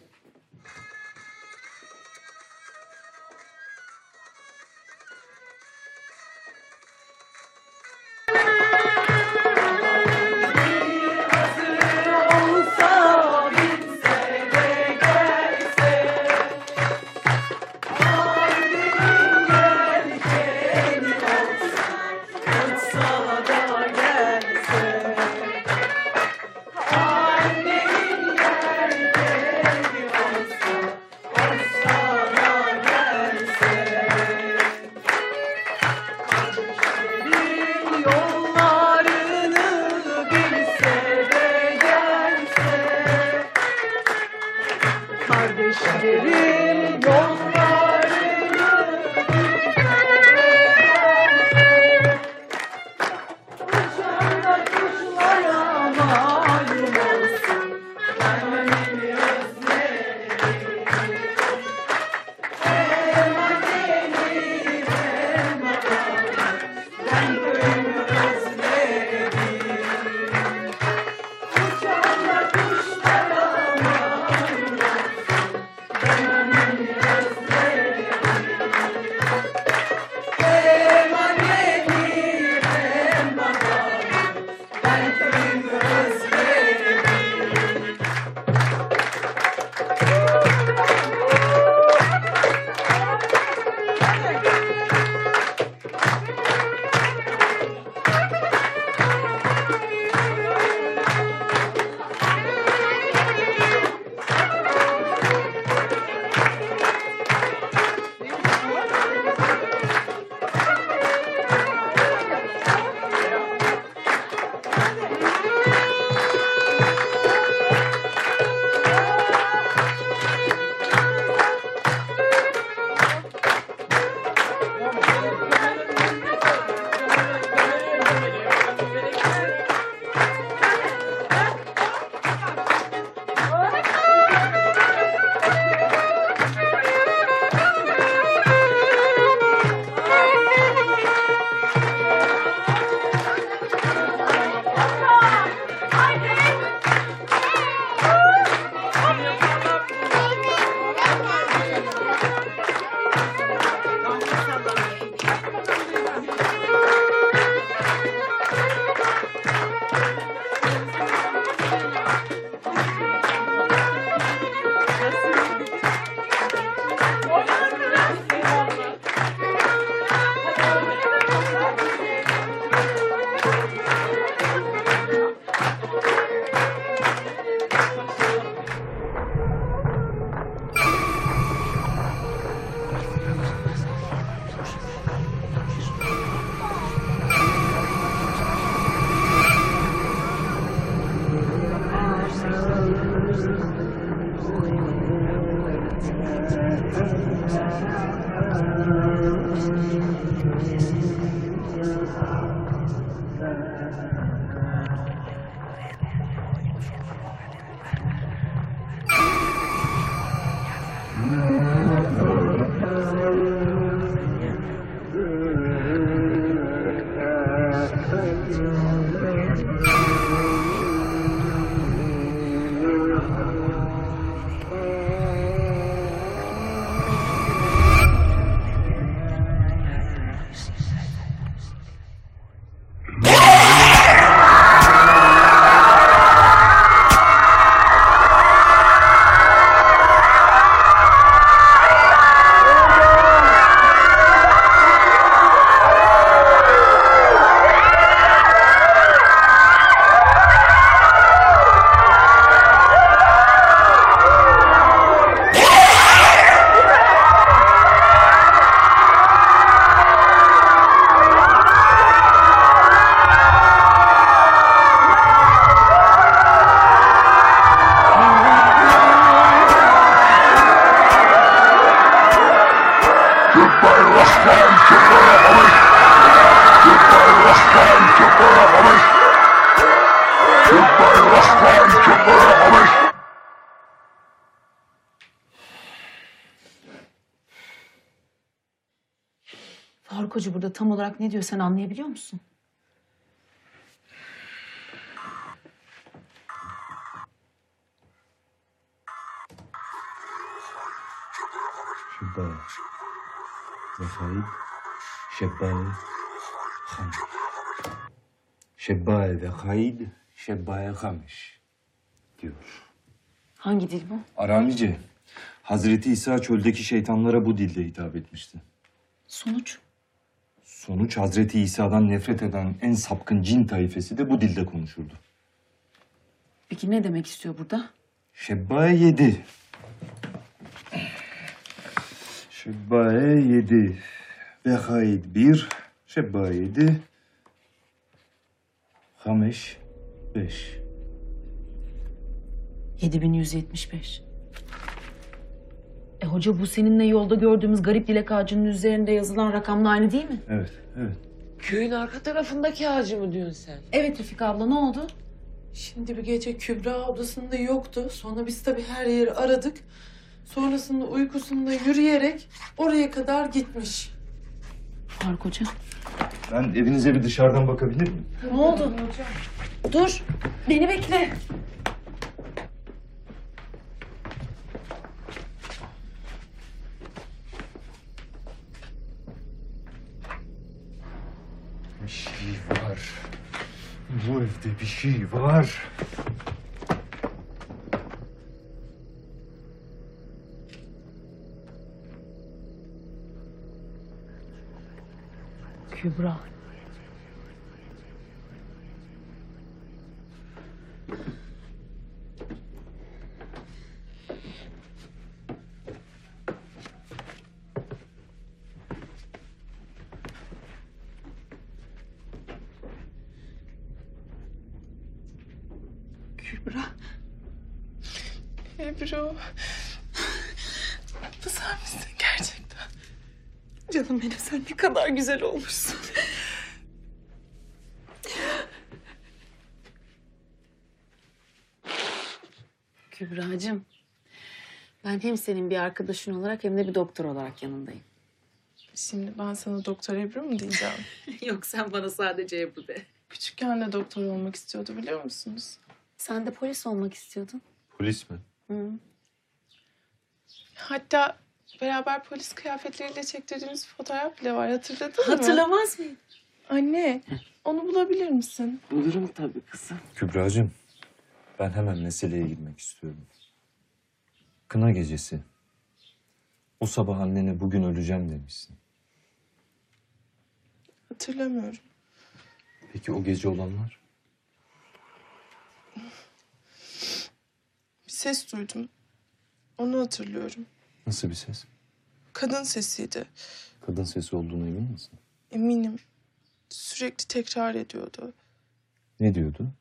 tam olarak ne diyor sen anlayabiliyor musun? Şebbe. Vefayit. Şebbe. Hamiş. Şebbe ve hayid. Şebbe hamiş. Diyor. Hangi dil bu? Aramice. Hazreti İsa çöldeki şeytanlara bu dilde hitap etmişti. Sonuç? Sonuç Hazreti İsa'dan nefret eden en sapkın cin taifesi de bu dilde konuşurdu. Peki ne demek istiyor burada? Şebbaye yedi. Şebbaye yedi. Ve haid bir. Şebbaye yedi. Hameş beş. 7175. E hoca bu seninle yolda gördüğümüz garip dilek ağacının üzerinde yazılan rakamla aynı değil mi? Evet, evet. Köyün arka tarafındaki ağacı mı diyorsun sen? Evet Refika abla ne oldu? Şimdi bir gece Kübra ablasında yoktu. Sonra biz tabii her yeri aradık. Sonrasında uykusunda yürüyerek oraya kadar gitmiş. Faruk hoca. Ben evinize bir dışarıdan bakabilir miyim? Ne oldu? Dur. Beni bekle. Bir şey var. Bu evde bir şey var. Kübra. Ebru. Bu sen misin gerçekten? Canım benim sen ne kadar güzel olmuşsun. Kübra'cığım. Ben hem senin bir arkadaşın olarak hem de bir doktor olarak yanındayım. Şimdi ben sana doktor Ebru mu diyeceğim? Yok sen bana sadece Ebru de. Küçükken de doktor olmak istiyordu biliyor musunuz? Sen de polis olmak istiyordun. Polis mi? Hı. Hatta beraber polis kıyafetleriyle çektirdiğimiz fotoğraf bile var hatırladın mı? Hatırlamaz mıyım? Anne onu bulabilir misin? Bulurum tabii kızım. Kübra'cığım, ben hemen meseleye girmek istiyorum. Kına gecesi. O sabah annene bugün öleceğim demişsin. Hatırlamıyorum. Peki o gece olanlar? Bir ses duydum. Onu hatırlıyorum. Nasıl bir ses? Kadın sesiydi. Kadın sesi olduğuna emin misin? Eminim. Sürekli tekrar ediyordu. Ne diyordu?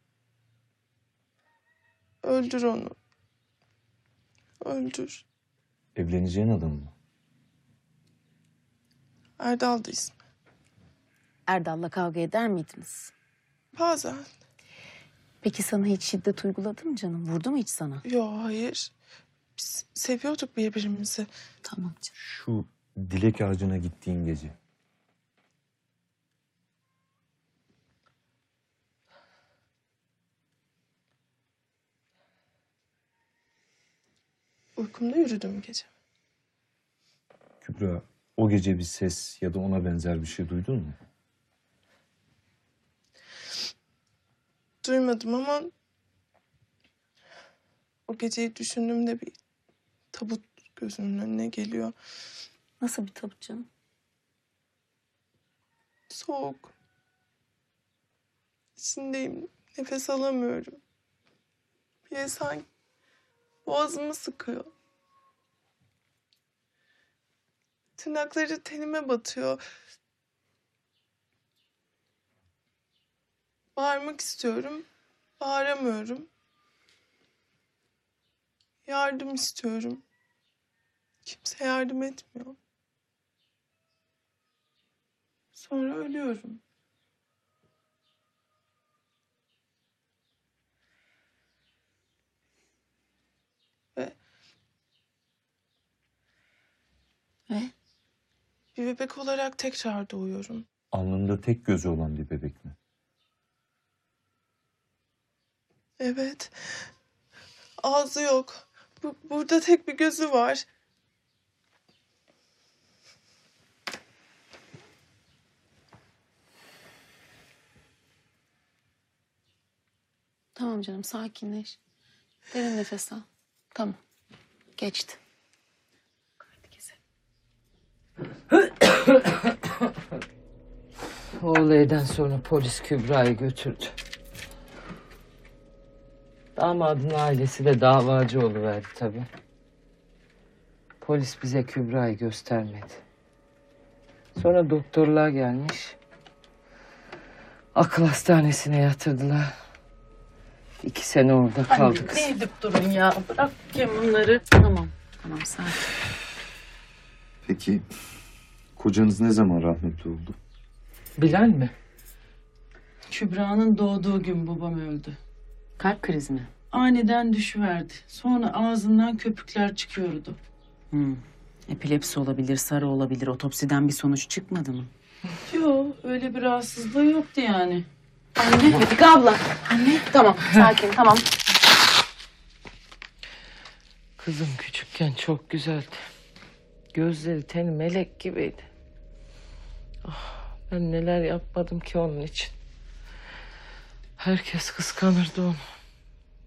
Öldür onu. Öldür. Evleneceğin adam mı? Erdal'dı ismi. Erdal'la kavga eder miydiniz? Bazen. Peki sana hiç şiddet uyguladı mı canım? Vurdu mu hiç sana? Yo hayır. Biz seviyorduk birbirimizi. Tamam Şu dilek ağacına gittiğin gece. Uykumda yürüdüm gece. Kübra, o gece bir ses ya da ona benzer bir şey duydun mu? Duymadım ama o geceyi düşündüğümde bir tabut gözümün önüne geliyor. Nasıl bir tabut canım? Soğuk. İçindeyim. Nefes alamıyorum. Bir de sanki boğazımı sıkıyor. Tırnakları tenime batıyor. Bağırmak istiyorum. Bağıramıyorum. Yardım istiyorum. Kimse yardım etmiyor. Sonra ölüyorum. Ve Ve? Bir bebek olarak tekrar doğuyorum. Alnında tek gözü olan bir bebek mi? Evet. Ağzı yok. Bu, burada tek bir gözü var. Tamam canım sakinleş. Derin nefes al. Tamam. Geçti. O olaydan sonra polis Kübra'yı götürdü. Damadın ailesi de davacı oluverdi tabii. Polis bize Kübra'yı göstermedi. Sonra doktorlar gelmiş. Akıl hastanesine yatırdılar. İki sene orada kaldı kız. Ne edip durun ya? Bırak bakayım bunları. Tamam. Tamam sakin. Peki kocanız ne zaman rahmetli oldu? Bilal mi? Kübra'nın doğduğu gün babam öldü. Kalp krizi mi? Aniden düşüverdi. Sonra ağzından köpükler çıkıyordu. Hmm. Epilepsi olabilir, sarı olabilir. Otopsiden bir sonuç çıkmadı mı? Yok öyle bir rahatsızlığı yoktu yani. Anne, Refika abla. Anne, tamam. Sakin, tamam. Kızım küçükken çok güzeldi. Gözleri teni melek gibiydi. Ah, ben neler yapmadım ki onun için. Herkes kıskanırdı onu.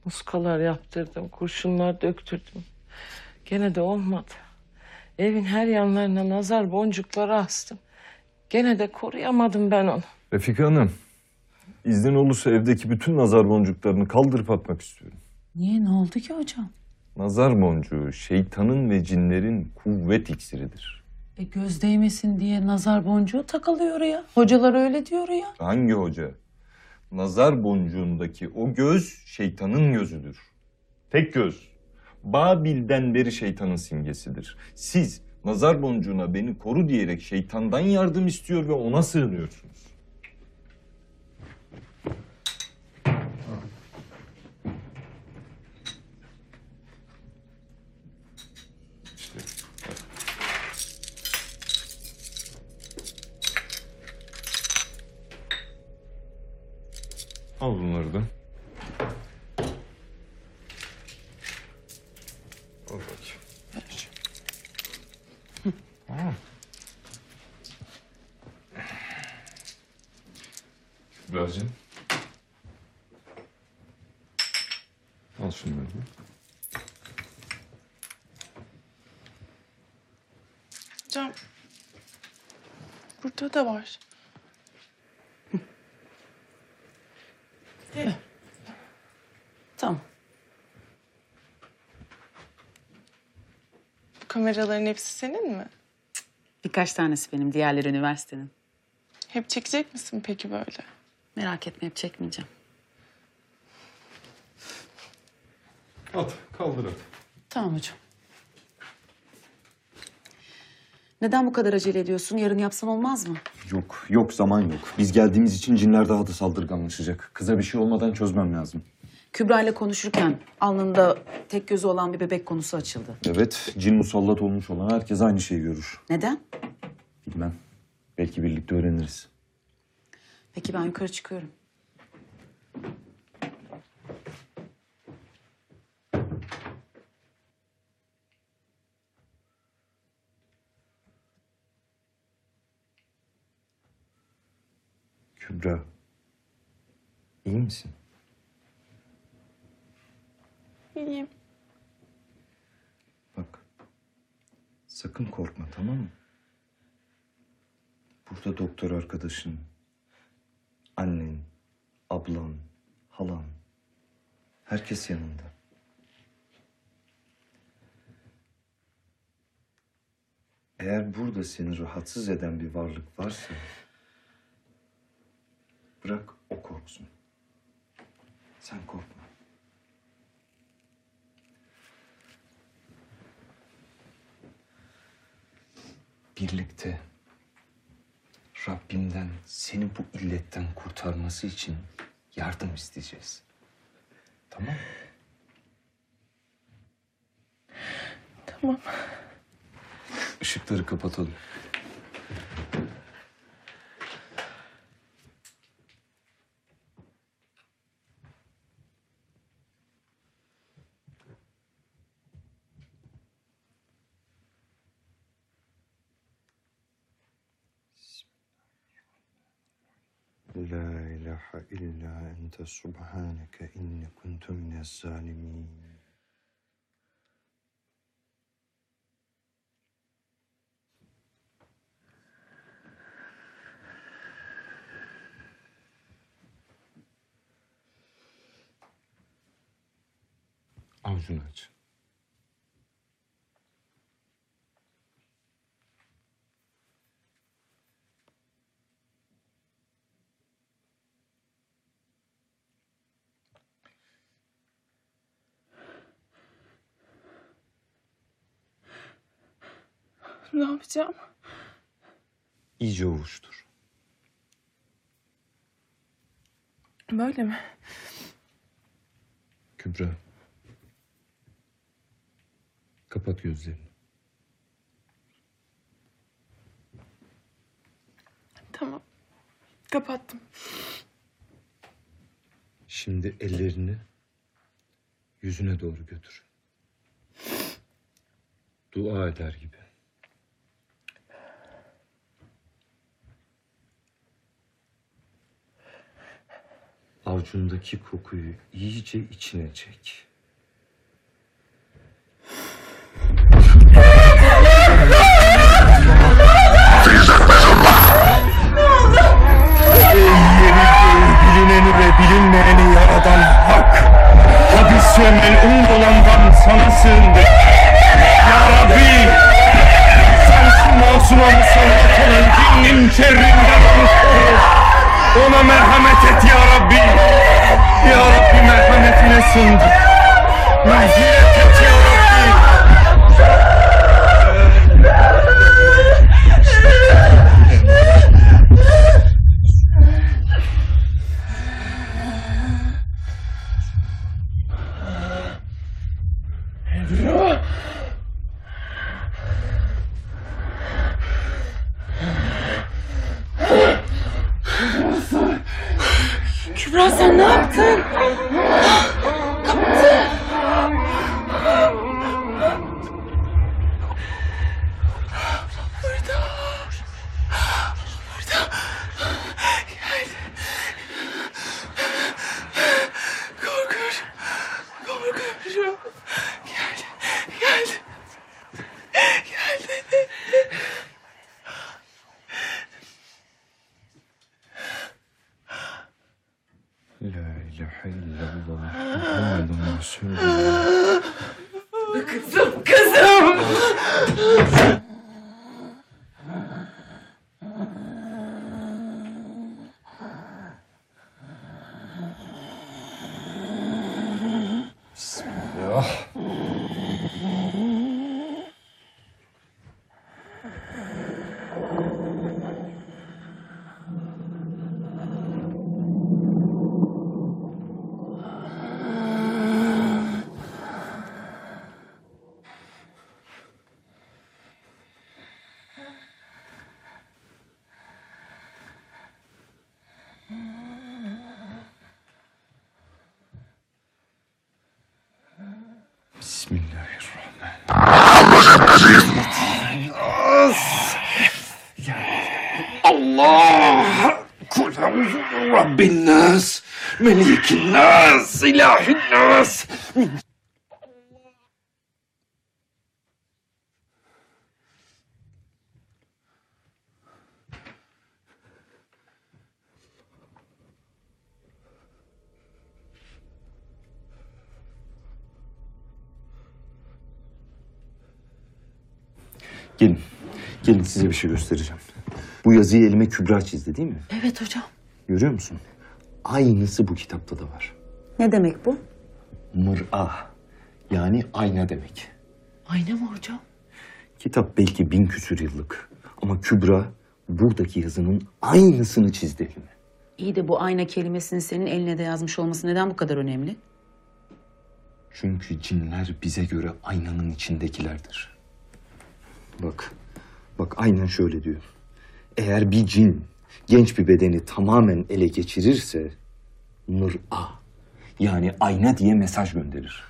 Muskalar yaptırdım, kurşunlar döktürdüm. Gene de olmadı. Evin her yanlarına nazar boncukları astım. Gene de koruyamadım ben onu. Refika Hanım, iznin olursa evdeki bütün nazar boncuklarını kaldırıp atmak istiyorum. Niye ne oldu ki hocam? Nazar boncuğu şeytanın ve cinlerin kuvvet iksiridir. E göz değmesin diye nazar boncuğu takılıyor oraya. Hocalar öyle diyor ya. Hangi hoca? Nazar boncuğundaki o göz şeytanın gözüdür. Tek göz. Babil'den beri şeytanın simgesidir. Siz nazar boncuğuna beni koru diyerek şeytandan yardım istiyor ve ona sığınıyorsunuz. Al bunları da. Al bakayım. Tamam. Kübra'cığım. Al şunları da. Hocam burada da var. Tamam. Bu kameraların hepsi senin mi? Birkaç tanesi benim, diğerleri üniversitenin. Hep çekecek misin peki böyle? Merak etme, hep çekmeyeceğim. At, kaldır at. Tamam hocam. Neden bu kadar acele ediyorsun? Yarın yapsan olmaz mı? Yok, yok zaman yok. Biz geldiğimiz için cinler daha da saldırganlaşacak. Kıza bir şey olmadan çözmem lazım. Kübra ile konuşurken alnında tek gözü olan bir bebek konusu açıldı. Evet, cin musallat olmuş olan herkes aynı şeyi görür. Neden? Bilmem. Belki birlikte öğreniriz. Peki ben yukarı çıkıyorum. Kübra, iyi misin? İyiyim. Bak, sakın korkma tamam mı? Burada doktor arkadaşın, annen, ablan, halan, herkes yanında. Eğer burada seni rahatsız eden bir varlık varsa bırak o korksun. Sen korkma. Birlikte Rabbimden seni bu illetten kurtarması için yardım isteyeceğiz. Tamam mı? Tamam. Işıkları kapatalım. إله إلا أنت سبحانك إني كنت من الظالمين Avucunu aç. Ne yapacağım? İyice ovuştur. Böyle mi? Kübra. Kapat gözlerini. Tamam. Kapattım. Şimdi ellerini yüzüne doğru götür. Dua eder gibi. Avucundaki kokuyu iyice içine çek. Bilineni ve bilinmeyeni yaradan hak. Hadis ve mel'un olandan sana sığındık. Ya Rabbi, sen şu masuma musallat cinnin şerrinden koru. Ona merhamet et ya Rabbi. Ya Rabbi merhametine sığındık. Mağfiret et ya melikin nas, ilahin nas. Gelin. Gelin size bir şey göstereceğim. Bu yazıyı elime Kübra çizdi değil mi? Evet hocam. Görüyor musun? Aynısı bu kitapta da var. Ne demek bu? Mır'ah. Yani ayna demek. Ayna mı hocam? Kitap belki bin küsür yıllık. Ama Kübra buradaki yazının aynısını çizdi elime. İyi de bu ayna kelimesini senin eline de yazmış olması neden bu kadar önemli? Çünkü cinler bize göre aynanın içindekilerdir. Bak, bak aynen şöyle diyor. Eğer bir cin genç bir bedeni tamamen ele geçirirse Nur'a yani ayna diye mesaj gönderir.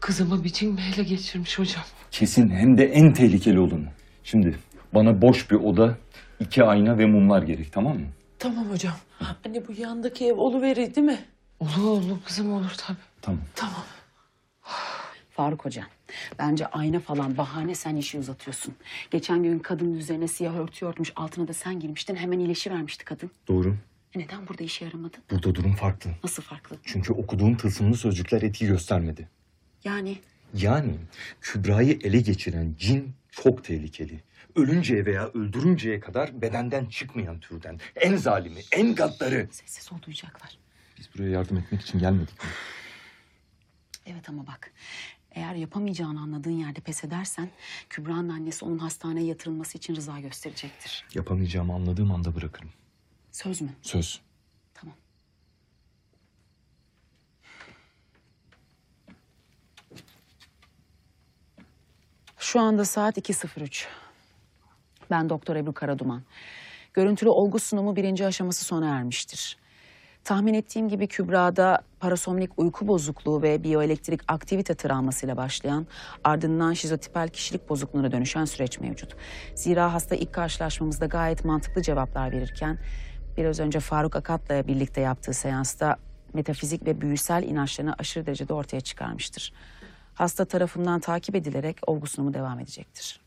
Kızımı bir cin mi ele geçirmiş hocam? Kesin hem de en tehlikeli olanı. Şimdi bana boş bir oda, iki ayna ve mumlar gerek tamam mı? Tamam hocam. Anne bu yandaki ev oluverir değil mi? Olur olur kızım olur tabii. Tamam. Tamam. Faruk Hoca, bence ayna falan bahane sen işi uzatıyorsun. Geçen gün kadının üzerine siyah örtü örtmüş, altına da sen girmiştin. Hemen iyileşivermişti kadın. Doğru. E neden burada işe yaramadı? Burada durum farklı. Nasıl farklı? Çünkü okuduğum tılsımlı sözcükler etki göstermedi. Yani Yani Kübra'yı ele geçiren cin çok tehlikeli. Ölünceye veya öldürünceye kadar bedenden çıkmayan türden. En zalimi, en gaddarı. sessiz ol duyacaklar. Biz buraya yardım etmek için gelmedik mi? Evet ama bak, eğer yapamayacağını anladığın yerde pes edersen... ...Kübra'nın annesi onun hastaneye yatırılması için rıza gösterecektir. Yapamayacağımı anladığım anda bırakırım. Söz mü? Söz. Tamam. Şu anda saat 2.03. Ben Doktor Ebru Karaduman. Görüntülü olgu sunumu birinci aşaması sona ermiştir. Tahmin ettiğim gibi Kübra'da parasomnik uyku bozukluğu ve biyoelektrik aktivite travmasıyla başlayan ardından şizotipal kişilik bozukluğuna dönüşen süreç mevcut. Zira hasta ilk karşılaşmamızda gayet mantıklı cevaplar verirken biraz önce Faruk Akat'la birlikte yaptığı seansta metafizik ve büyüsel inançlarını aşırı derecede ortaya çıkarmıştır. Hasta tarafından takip edilerek olgu sunumu devam edecektir.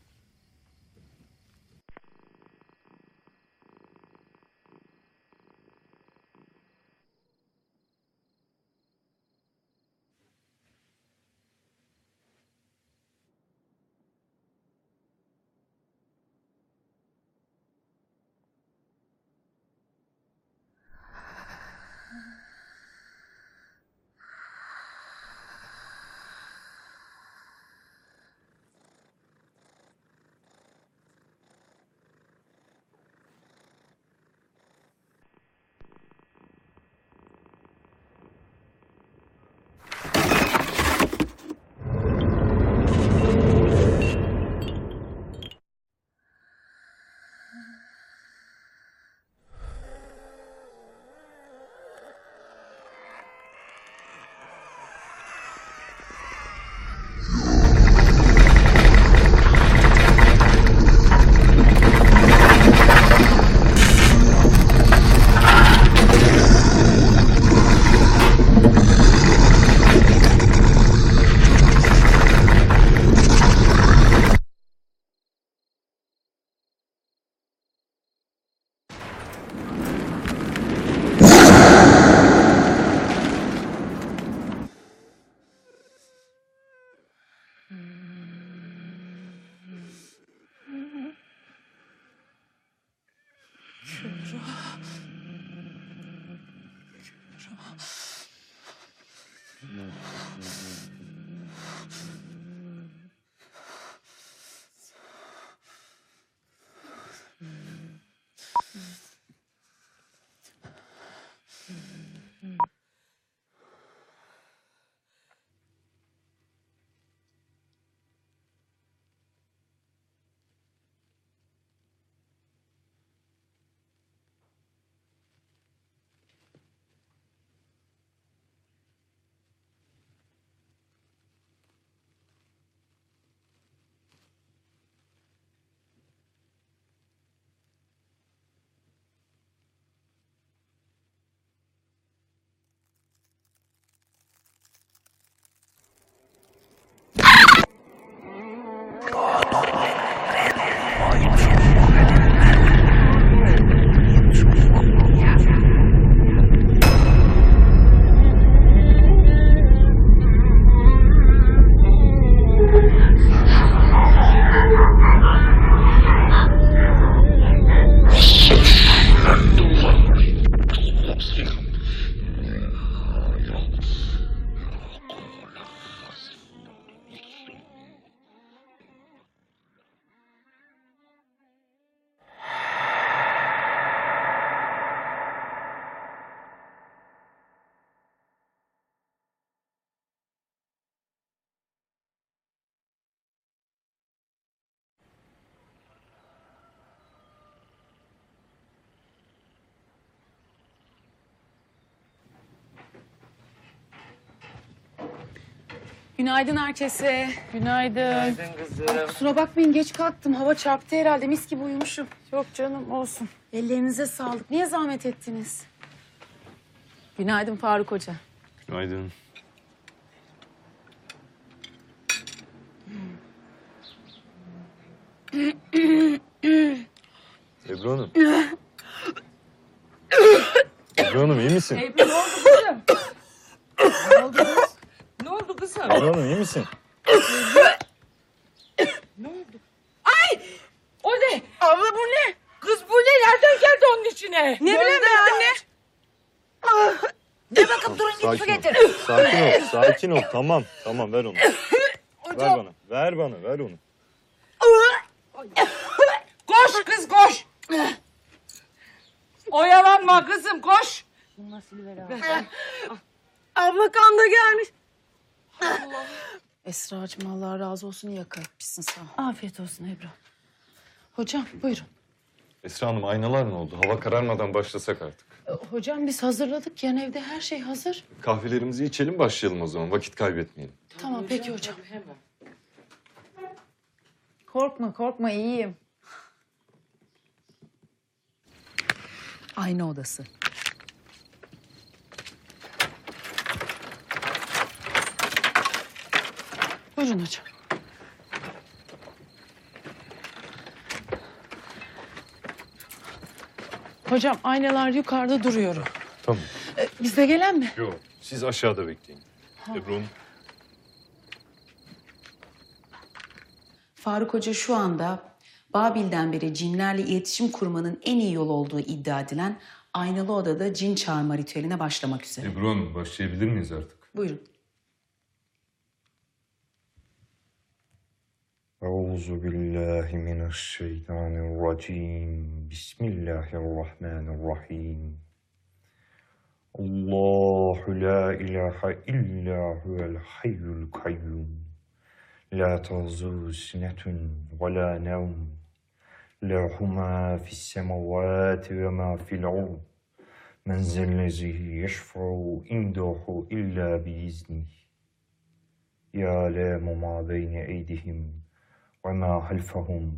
Günaydın herkese. Günaydın. Kusura bakmayın geç kalktım. Hava çarptı herhalde. Mis gibi uyumuşum. Yok canım olsun. Ellerinize sağlık. Niye zahmet ettiniz? Günaydın Faruk Hoca. Günaydın. Ebru Hanım. Ebru Hanım iyi misin? Ebru ne oldu kızım? ne oldu oldu kızım? Hanım iyi misin? Ne oldu? Ay! O ne? Abla bu ne? Kız bu ne? Nereden geldi onun içine? Ne bileyim ben anne? Ne bakıp durun git su getir. Sakin ol. Sakin ol. Tamam. Tamam ver onu. Ver bana. Ver bana. Ver onu. Koş kız koş. Oyalanma kızım koş. Abla kan da gelmiş. Esra'cığım Allah razı olsun iyi yakalatmışsın sağ ol. Afiyet olsun Ebru. Hocam buyurun. Esra Hanım aynalar ne oldu? Hava kararmadan başlasak artık. Ee, Hocam biz hazırladık yani evde her şey hazır. Kahvelerimizi içelim başlayalım o zaman. Vakit kaybetmeyelim. Tamam peki hocam. Korkma korkma iyiyim. Aynı odası. Buyurun hocam. Hocam aynalar yukarıda duruyor. Tamam. Ee, Bizde gelen mi? Yok. Siz aşağıda bekleyin. Ebru Hanım. Faruk Hoca şu anda Babil'den beri cinlerle iletişim kurmanın en iyi yol olduğu iddia edilen aynalı odada cin çağırma ritüeline başlamak üzere. Ebru Hanım başlayabilir miyiz artık? Buyurun. أعوذ بالله من الشيطان الرجيم. بسم الله الرحمن الرحيم. الله لا إله إلا هو الحي القيوم. لا تغزو سنة ولا نوم. له ما في السماوات وما في الأرض. من ذا الذي يشفع عنده إلا بإذنه. يعلم ما بين أيديهم. وما خلفهم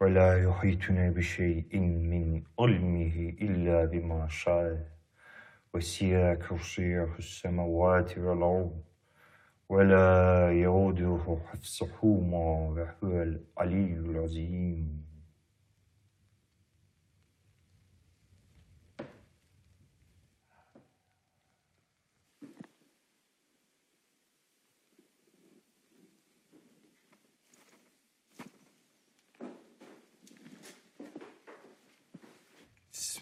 ولا يحيطون بشيء من علمه إلا بما شاء. وسع كرسيه السماوات والأرض ولا يؤوده حفظهما وهو العلي العظيم.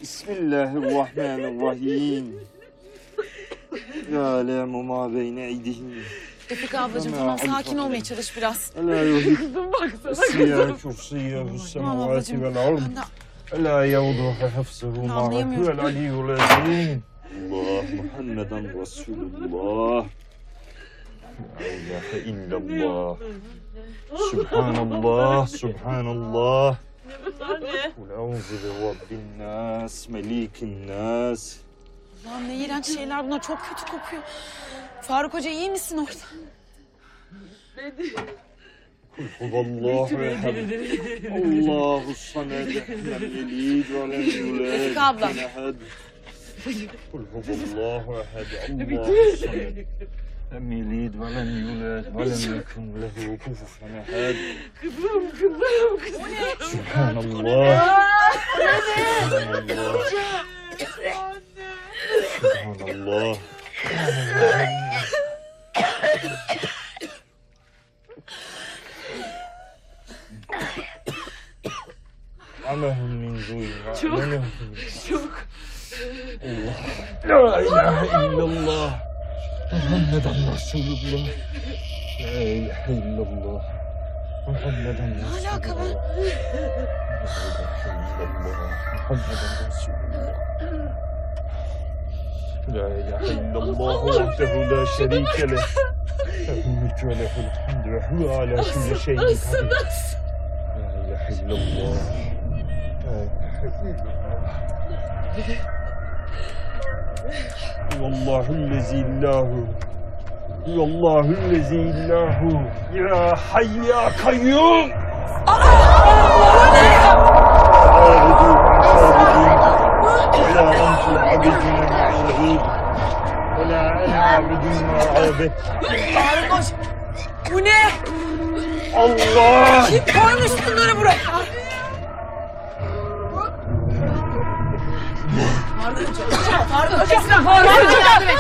Bismillahirrahmanirrahim. Ya'lemu ma beyne eydihim. Refika ablacığım tamam sakin olmaya çalış biraz. Ela yuhib. Kızım baksana Siyah kızım. kürsiyyehu Tamam semavati vel ard. Ela hafzuhu ma Anlayamıyorum. huvel aliyyul azim. Allah Muhammeden Resulullah. La ilahe illallah. Subhanallah, Subhanallah. Anne. Kul euzu bi rabbin nas, melikin nas. Lan ne iğrenç şeyler bunlar çok kötü kokuyor. Faruk Hoca iyi misin orada? Kul huvallahu ehad. Allahu samed. Lem yelid ve lem yulad. Refika abla. Kul huvallahu ehad. Allahu samed. Lem yelid ve lem yulad ve lem yekun lehu kufufen ehad. Kızım, kızım, kızım. Subhanallah. Anne. Subhanallah. Amehum min zuyin ve Çok, alemehum. çok. Allah. La ilahe illallah. Muhammeden Resulullah. La ilahe illallah. Muhammeden Ne Resulullah. alaka be? Muhammeden Resulullah. La ilahe illallah vahdehu la şerike leh. Lehul mülkü ve lehul hamdü ve huve ala kulli şeyin kadir. La ilahe illallah. La ilahe illallah. Huvallahullezi illahu. Huvallahullezi illahu. Ya hayy ya kayyum. ولا أنتم عبدون ما أعبد abidin ve abid. Bari koş. Bu ne? Allah! Kim koymuş bunları buraya? Faruk hocam. Faruk hocam. Faruk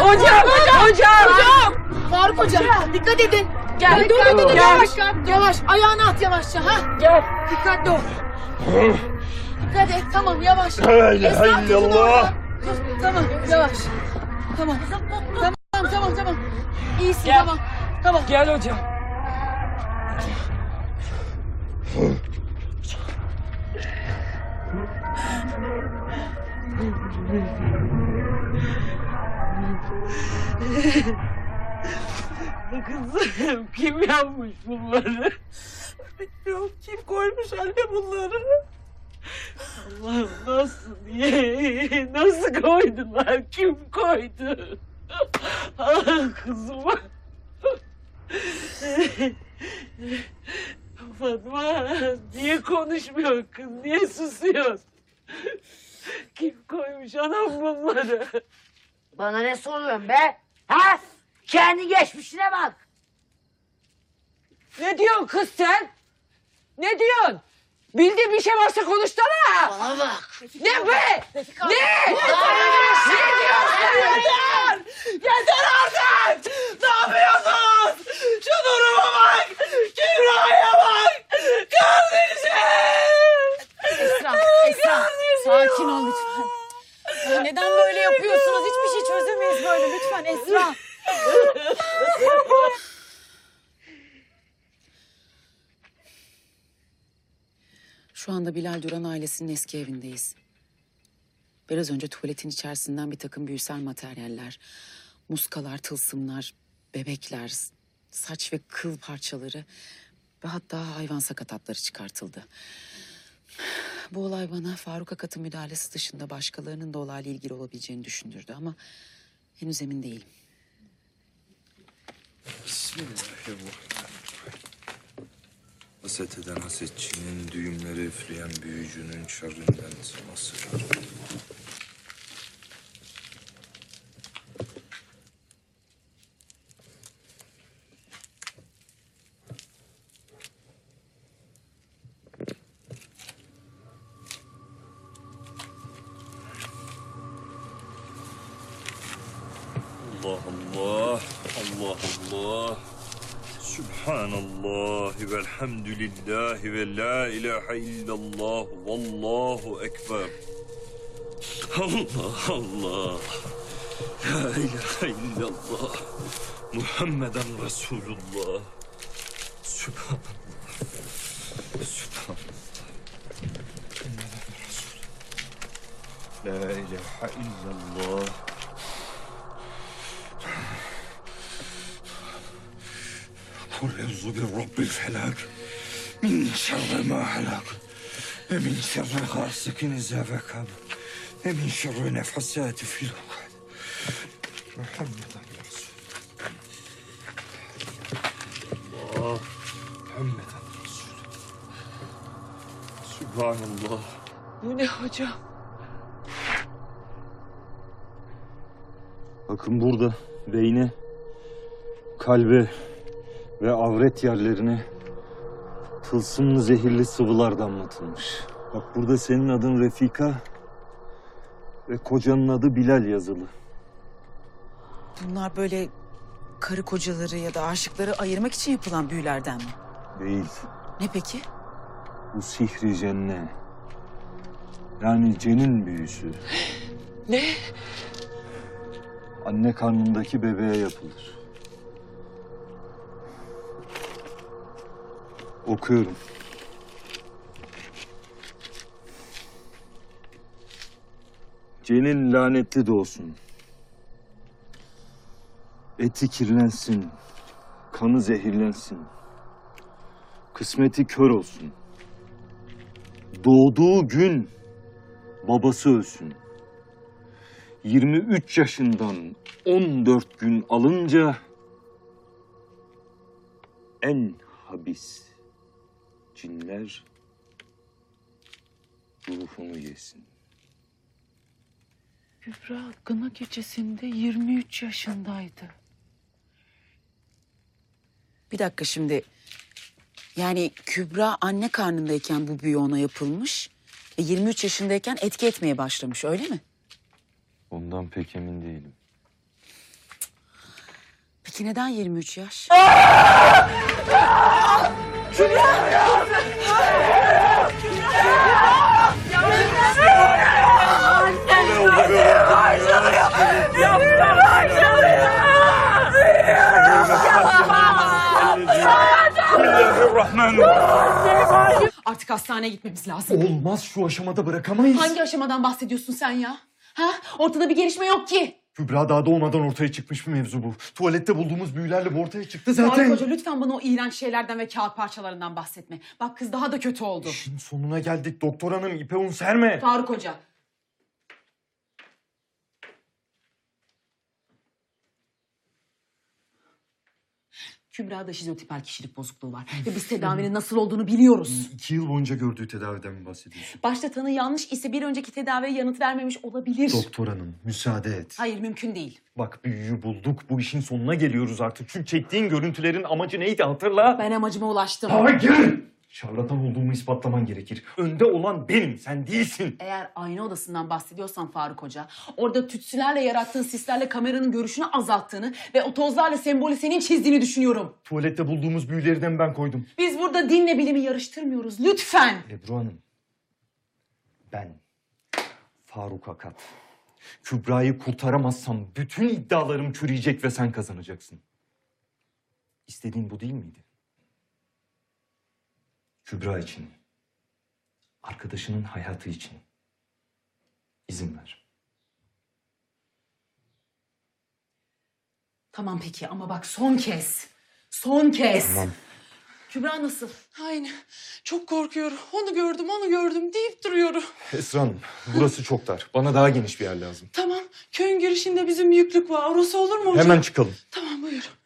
hocam. Hocam. Faruk hocam. Dikkat edin. Gel. Dur dur dur. Yavaş. Yavaş. Ayağını at yavaşça. Ha. Gel. Dikkatli ol. Dikkat et. Tamam yavaş. La ilahe. Tamam yavaş. Tamam. Tamam tamam tamam. İyisin Gel. tamam. Tamam. Gel hocam. Kızım kim yapmış bunları? Bilmiyorum kim koymuş anne bunları? Allah'ım nasıl diye nasıl koydular kim koydu? Ah kızım. Fatma niye konuşmuyor kız niye susuyor? Kim koymuş anam bunları? Bana ne soruyorsun be? Ha? Kendi geçmişine bak. Ne diyorsun kız sen? Ne diyorsun? Bildiğin bir şey varsa konuşsana. Bana bak. Ne be? Ne? Ne? Diyorsun? Yeter! Artık! Ne yapıyorsunuz? Şu duruma bak! Kübra'ya bak! Kardeşim! Esra, Esra sakin ol lütfen. Ya neden böyle yapıyorsunuz? Hiçbir şey çözemeyiz böyle lütfen Esra. Şu anda Bilal Duran ailesinin eski evindeyiz. Biraz önce tuvaletin içerisinden bir takım büyüsel materyaller, muskalar, tılsımlar, bebekler, saç ve kıl parçaları ve hatta hayvan sakatatları çıkartıldı. Bu olay bana Faruk Akat'ın müdahalesi dışında başkalarının da olayla ilgili olabileceğini düşündürdü ama henüz emin değilim. Bismillahirrahmanirrahim. Haset eden hasetçinin, düğümleri üfleyen büyücünün şerrinden sana Velhamdülillah ve la ilahe illallah vallahu ekber. Allah Allah. La ilahe illallah. Muhammeden Resulullah. Subhanallah. Subhanallah. La ilahe illallah. Euzu bi rabbil felak. Min şerri ma halak. Ve min şerri gasikin iza vekab. Ve min şerri nefasati fil ukad. Muhammeden Resulullah. Allah. Muhammeden Resulullah. Sübhanallah. Bu ne hocam? Bakın burada beyne, kalbe, ve avret yerlerine tılsımlı zehirli sıvılar damlatılmış. Bak burada senin adın Refika ve kocanın adı Bilal yazılı. Bunlar böyle karı kocaları ya da aşıkları ayırmak için yapılan büyülerden mi? Değil. Ne peki? Bu sihri cenne. Yani cenin büyüsü. Ne? anne karnındaki bebeğe yapılır. Okuyorum. Cenin lanetli doğsun. Eti kirlensin, kanı zehirlensin. Kısmeti kör olsun. Doğduğu gün babası ölsün. 23 yaşından 14 gün alınca en habis cinler ruhunu yesin. Kübra kına gecesinde 23 yaşındaydı. Bir dakika şimdi. Yani Kübra anne karnındayken bu büyü ona yapılmış. E 23 yaşındayken etki etmeye başlamış öyle mi? Ondan pek emin değilim. Peki neden 23 yaş? Artık hastaneye gitmemiz lazım. Olmaz şu aşamada bırakamayız. Hangi aşamadan bahsediyorsun sen ya? Ha? Ortada bir gelişme yok ki. Kübra daha doğmadan ortaya çıkmış bir mevzu bu. Tuvalette bulduğumuz büyülerle bu ortaya çıktı Faruk zaten. Hoca lütfen bana o iğrenç şeylerden ve kağıt parçalarından bahsetme. Bak kız daha da kötü oldu. İşin sonuna geldik doktor hanım ipe un serme. Faruk Hoca. Kübra'da şizotipal kişilik bozukluğu var. Ve biz tedavinin nasıl olduğunu biliyoruz. İki yıl boyunca gördüğü tedaviden mi bahsediyorsun? Başta tanı yanlış ise bir önceki tedaviye yanıt vermemiş olabilir. Doktor hanım müsaade et. Hayır mümkün değil. Bak büyüyü bulduk bu işin sonuna geliyoruz artık. Şu çektiğin görüntülerin amacı neydi hatırla. Ben amacıma ulaştım. Hayır! Şarlatan olduğumu ispatlaman gerekir. Önde olan benim sen değilsin. Eğer ayna odasından bahsediyorsan Faruk Hoca, orada tütsülerle yarattığın sislerle kameranın görüşünü azalttığını ve o tozlarla sembolü senin çizdiğini düşünüyorum. Tuvalette bulduğumuz büyülerden ben koydum. Biz burada dinle bilimi yarıştırmıyoruz. Lütfen. Ebru Hanım. Ben Faruk Akat. Kübra'yı kurtaramazsam bütün iddialarım çürüyecek ve sen kazanacaksın. İstediğin bu değil miydi? Kübra için. Arkadaşının hayatı için. İzin ver. Tamam peki ama bak son kez. Son kez. Tamam. Kübra nasıl? Aynı. Çok korkuyorum. Onu gördüm, onu gördüm deyip duruyorum. Esra Hanım, burası çok dar. Bana daha geniş bir yer lazım. Tamam. Köyün girişinde bizim yüklük var. Orası olur mu hocam? Hemen çıkalım. Tamam buyur.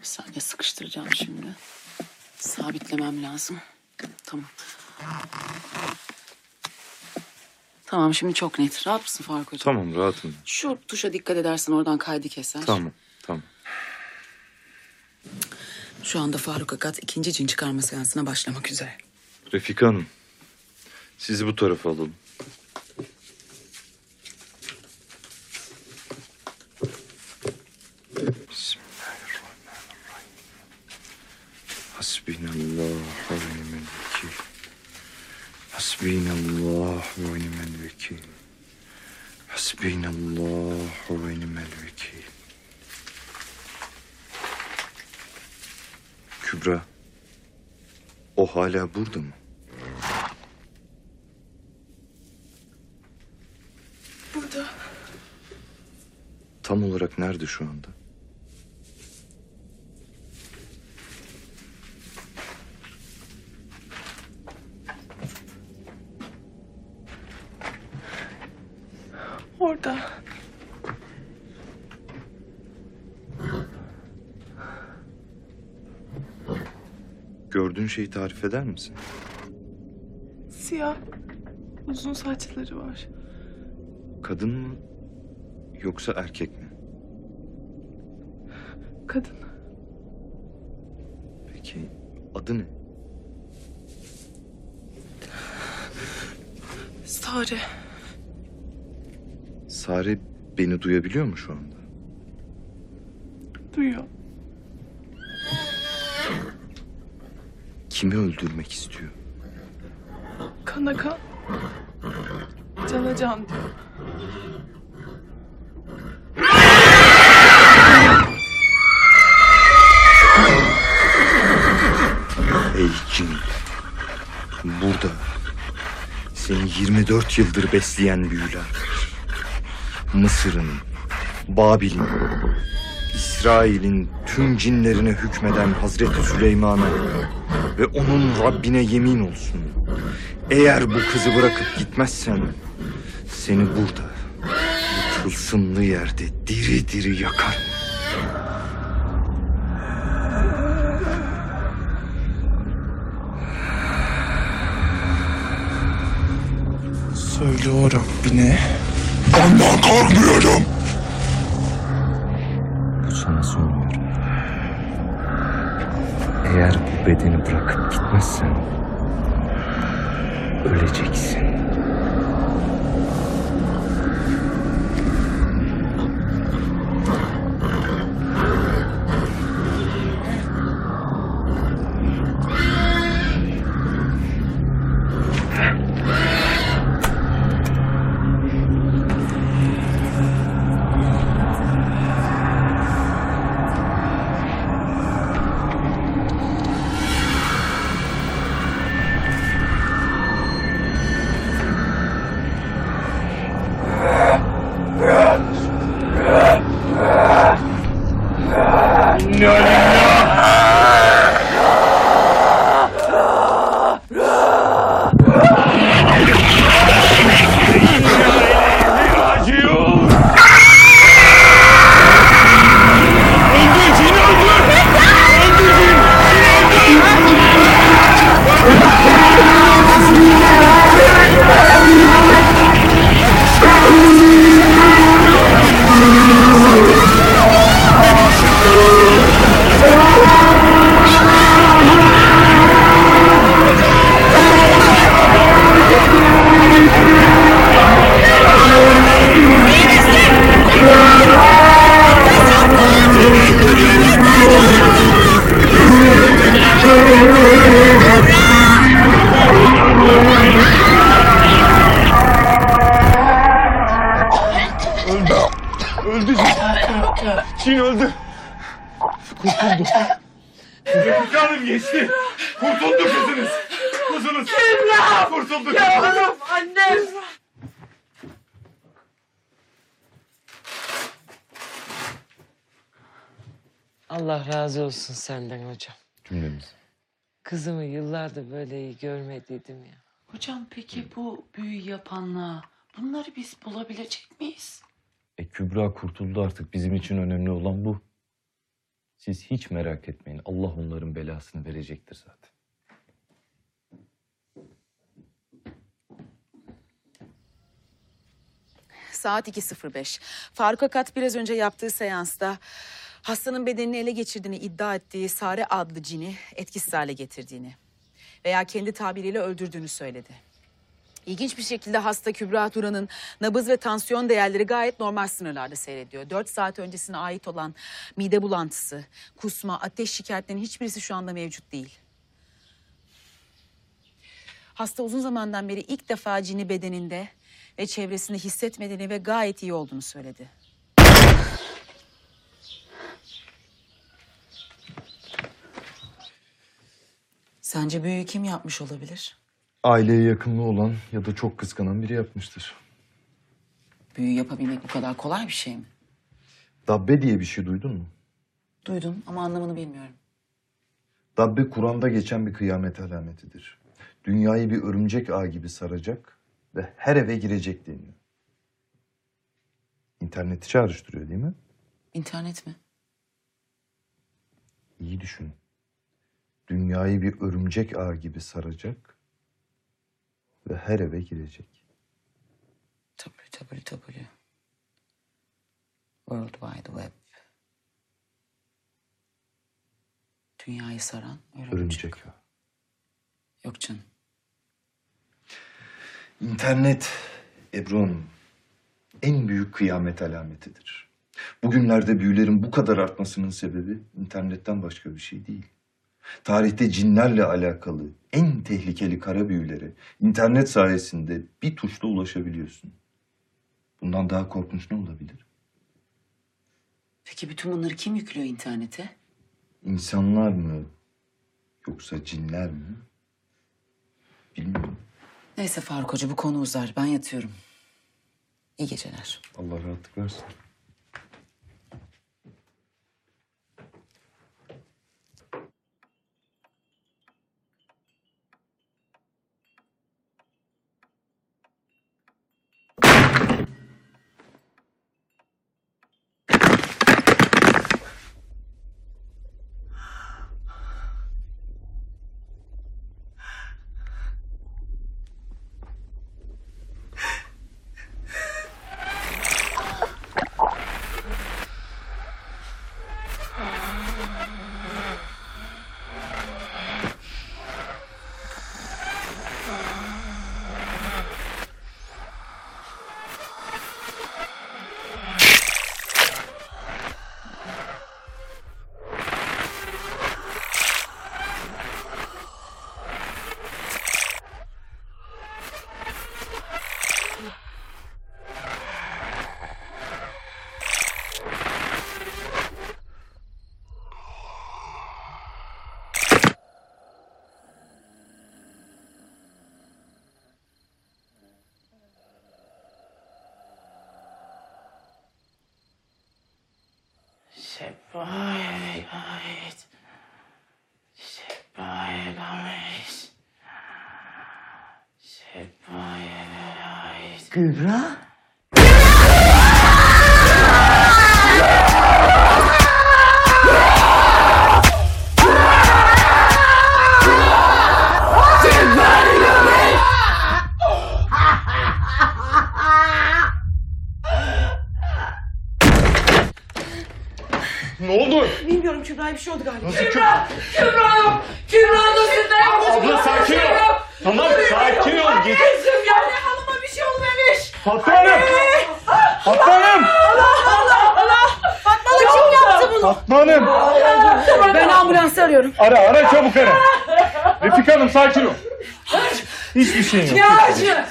Bir saniye sıkıştıracağım şimdi. Sabitlemem lazım. Tamam. Tamam şimdi çok net. Rahat mısın Faruk Hocam? Tamam rahatım. Şu tuşa dikkat edersen oradan kaydı keser. Tamam tamam. Şu anda Faruk Akat ikinci cin çıkarma seansına başlamak üzere. Refika Hanım. Sizi bu tarafa alalım. Bismillahirrahmanirrahim. Hasbinallah ve ni'mel vekil. Hasbinallah ve ni'mel vekil. Hasbinallah ve ni'mel vekil. Kübra. O hala burada mı? Burada. Tam olarak nerede şu anda? Orada. Gördüğün şeyi tarif eder misin? Siyah. Uzun saçları var. Kadın mı yoksa erkek mi? Kadın. Peki adı ne? Sare. Sare beni duyabiliyor mu şu anda? Duyuyor. Kimi öldürmek istiyor? Kana kan. Canacan diyor. Ey cin. Burada seni 24 yıldır besleyen büyüler. Mısır'ın, Babil'in, İsrail'in tüm cinlerine hükmeden Hazreti Süleyman'a ve onun Rabbine yemin olsun. Eğer bu kızı bırakıp gitmezsen seni burada, bu tılsımlı yerde diri diri yakarım. Söyle o Rabbine. Ondan korkmuyorum. Bu sana söylüyorum. Eğer bedeni bırakıp gitmezsen öleceksin. Senden hocam. Cümlemiz. Kızımı yıllardır böyle iyi görmediydim ya. Hocam peki bu büyü yapanla bunları biz bulabilecek miyiz? E Kübra kurtuldu artık. Bizim için önemli olan bu. Siz hiç merak etmeyin. Allah onların belasını verecektir zaten. Saat 2.05. Faruk Akat biraz önce yaptığı seansta hastanın bedenini ele geçirdiğini iddia ettiği Sare adlı cini etkisiz hale getirdiğini veya kendi tabiriyle öldürdüğünü söyledi. İlginç bir şekilde hasta Kübra Turan'ın nabız ve tansiyon değerleri gayet normal sınırlarda seyrediyor. 4 saat öncesine ait olan mide bulantısı, kusma, ateş şikayetlerinin hiçbirisi şu anda mevcut değil. Hasta uzun zamandan beri ilk defa cini bedeninde ve çevresinde hissetmediğini ve gayet iyi olduğunu söyledi. Sence büyüyü kim yapmış olabilir? Aileye yakınlığı olan ya da çok kıskanan biri yapmıştır. Büyü yapabilmek bu kadar kolay bir şey mi? Dabbe diye bir şey duydun mu? Duydum ama anlamını bilmiyorum. Dabbe Kur'an'da geçen bir kıyamet alametidir. Dünyayı bir örümcek ağ gibi saracak ve her eve girecek deniyor. İnterneti çağrıştırıyor değil mi? İnternet mi? İyi düşün. Dünyayı bir örümcek ağ gibi saracak ve her eve girecek. www. World Wide Web. Dünyayı saran örümcek. Örümcek ağ. Yok canım. İnternet Ebru Hanım en büyük kıyamet alametidir. Bugünlerde büyülerin bu kadar artmasının sebebi internetten başka bir şey değil. Tarihte cinlerle alakalı en tehlikeli kara büyülere internet sayesinde bir tuşla ulaşabiliyorsun. Bundan daha korkunç ne olabilir? Peki bütün bunları kim yüklüyor internete? İnsanlar mı? Yoksa cinler mi? Bilmiyorum. Neyse Faruk Hoca bu konu uzar. Ben yatıyorum. İyi geceler. Allah rahatlık versin. Şefayet. Şefayet. Şefayet. Kübra? Ne bir şey oldu galiba. Nasıl Kübra! Kübra yok! Kübra nasıl dayanmış? Abla sakin ol. Tamam sakin ol. Git. Kızım yani hanıma bir şey olmamış. Fatma Hanım. Fatma Hanım. Allah Allah Allah! Fatma Hanım kim yaptı bunu? Fatma Hanım. Ben ambulansı arıyorum. Ara ara çabuk ara. Refika Hanım sakin ol. Hiçbir şey yok. Dilek ağacı.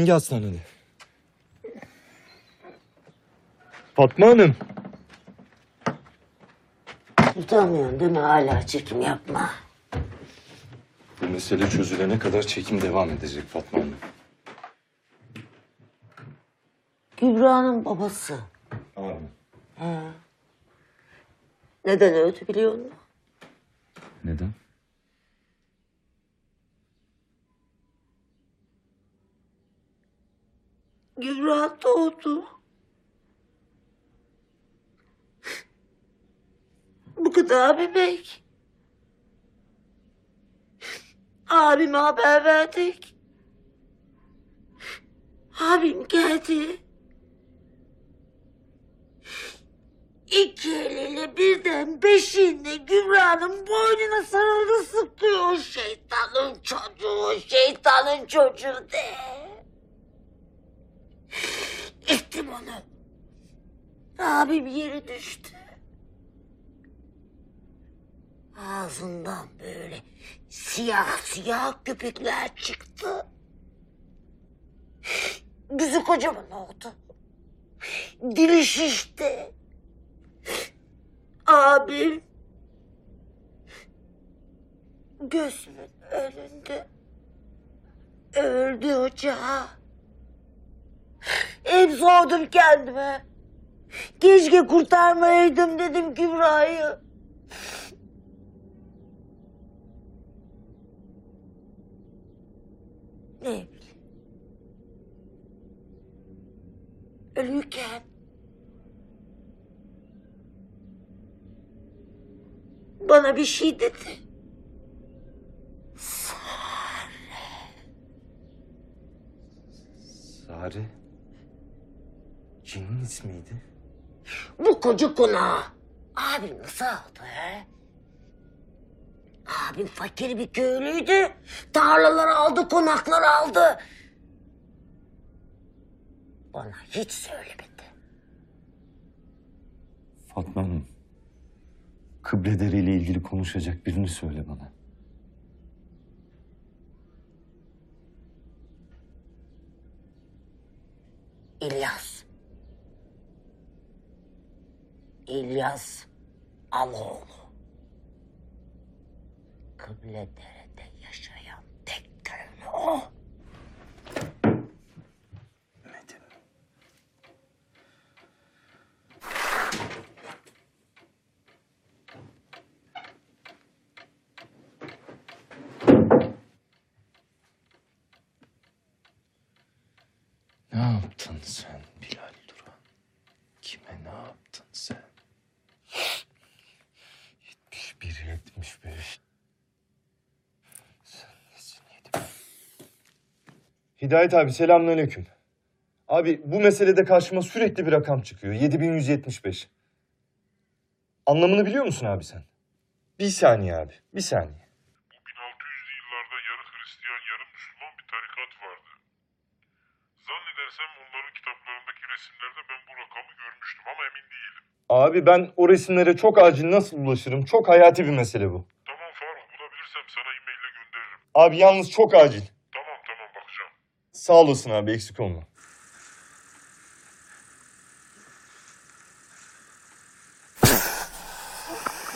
Hangi hastanede? Fatma Hanım. Utanmıyorsun değil mi? Hala çekim yapma. Bu mesele çözülene kadar çekim devam edecek Fatma Hanım. Kübra'nın babası. Abi. He. Neden öldü biliyor musun? Neden? Kübra doğdu. Bu kadar bebek. Abime haber verdik. Abim geldi. İki eliyle birden beşiğinde Gübra'nın boynuna sarıldı sıkıyor. Şeytanın çocuğu, şeytanın çocuğu de. İttim onu. Abim yere düştü. Ağzından böyle siyah siyah köpekler çıktı. Yüzü kocaman oldu. Dili şişti. Abim gözümün önünde öldü ocağa. Hep sordum kendime. Keşke kurtarmayaydım dedim Kübra'yı. Ne bileyim. Ölürken bana bir şey dedi. Sare. Cinin ismiydi. Bu koca konağı abim nasıl aldı he? Abim fakir bir köylüydü. Tarlalar aldı, konaklar aldı. Bana hiç söylemedi. Fatma Hanım. Kıbledere ile ilgili konuşacak birini söyle bana. İlyas. İlyas Aloğlu. Kıbledere'de yaşayan tek köylü o. Ne yaptın sen Bilal Duran? Kime ne yaptın sen? 71, 75. Sen nesin yedim? Hidayet abi selamünaleyküm. Abi bu meselede karşıma sürekli bir rakam çıkıyor. 7175. Anlamını biliyor musun abi sen? Bir saniye abi, bir saniye. 1600'lü yıllarda yarı Hristiyan yarı Müslüman bir tarikat vardı. Zannedersem onların kitaplarındaki resimlerde ben bu rakamı görmüştüm ama emin değilim. Abi ben o resimlere çok acil nasıl ulaşırım? Çok hayati bir mesele bu. Tamam Faruk bulabilirsem sana e-maille gönderirim. Abi yalnız çok acil. Sağ olasın abi eksik olma.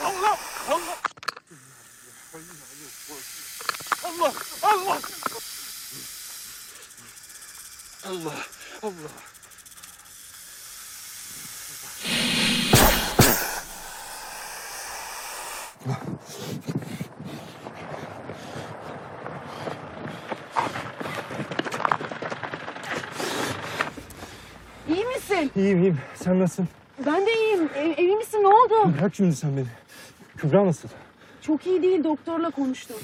Allah! Allah! Allah! Allah! Allah! Allah! İyi misin? İyiyim iyiyim. Sen nasılsın? Ben de iyiyim. Ev, evi misin? Ne oldu? Bırak şimdi sen beni. Kübra nasıl? Çok iyi değil. Doktorla konuştum.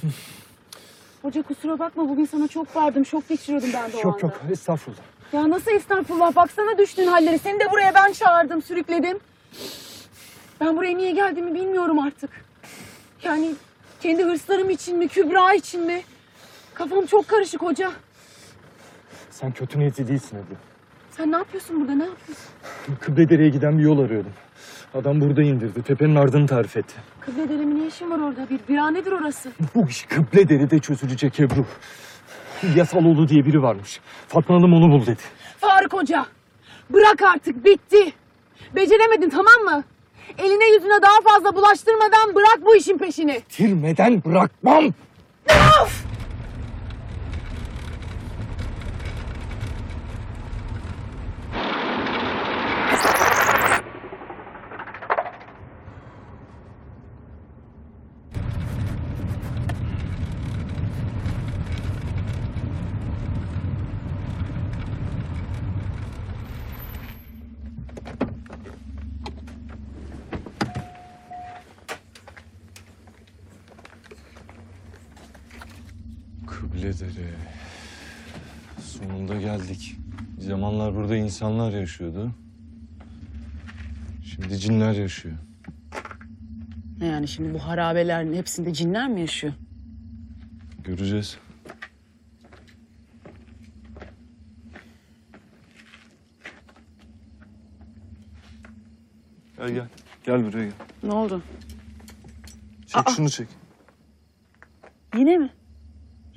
Hoca kusura bakma bugün sana çok bağırdım. Şok geçiriyordum ben de o Yok anda. yok estağfurullah. Ya nasıl estağfurullah. Baksana düştüğün halleri. Seni de buraya ben çağırdım, sürükledim. Ben buraya niye geldiğimi bilmiyorum artık. Yani kendi hırslarım için mi, Kübra için mi? Kafam çok karışık hoca. Sen kötü niyetli değilsin Ebru. Sen ne yapıyorsun burada? Ne yapıyorsun? Kıbledere'ye giden bir yol arıyordum. Adam burada indirdi. Tepenin ardını tarif etti. Kıbledere'min ne işin var orada? Bir viranedir orası. Bu iş Kıbledere'de çözülecek Ebru. Yasaloğlu diye biri varmış. Fatma Hanım onu bul dedi. Faruk Hoca, bırak artık bitti. Beceremedin tamam mı? Eline yüzüne daha fazla bulaştırmadan bırak bu işin peşini. Tirmeden bırakmam. Of! İnsanlar yaşıyordu. Şimdi cinler yaşıyor. Ne yani şimdi bu harabelerin hepsinde cinler mi yaşıyor? Göreceğiz. Gel gel. Gel buraya gel. Ne oldu? Çek şunu çek. Yine mi?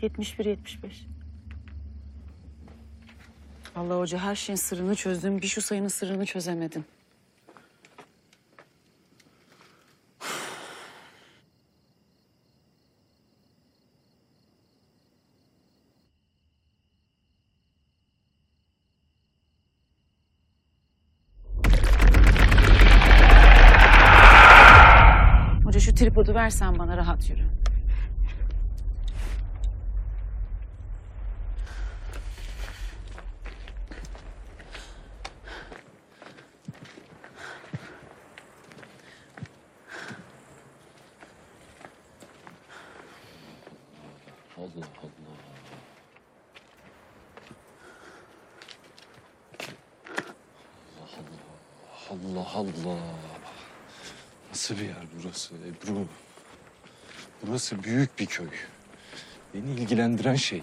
71 75. Allah hoca her şeyin sırrını çözdüm. Bir şu sayının sırrını çözemedim. Hoca şu tripodu versen bana rahat yürü. Allah Allah. Allah Allah. Allah. Nasıl bir yer burası Ebru? Burası büyük bir köy. Beni ilgilendiren şey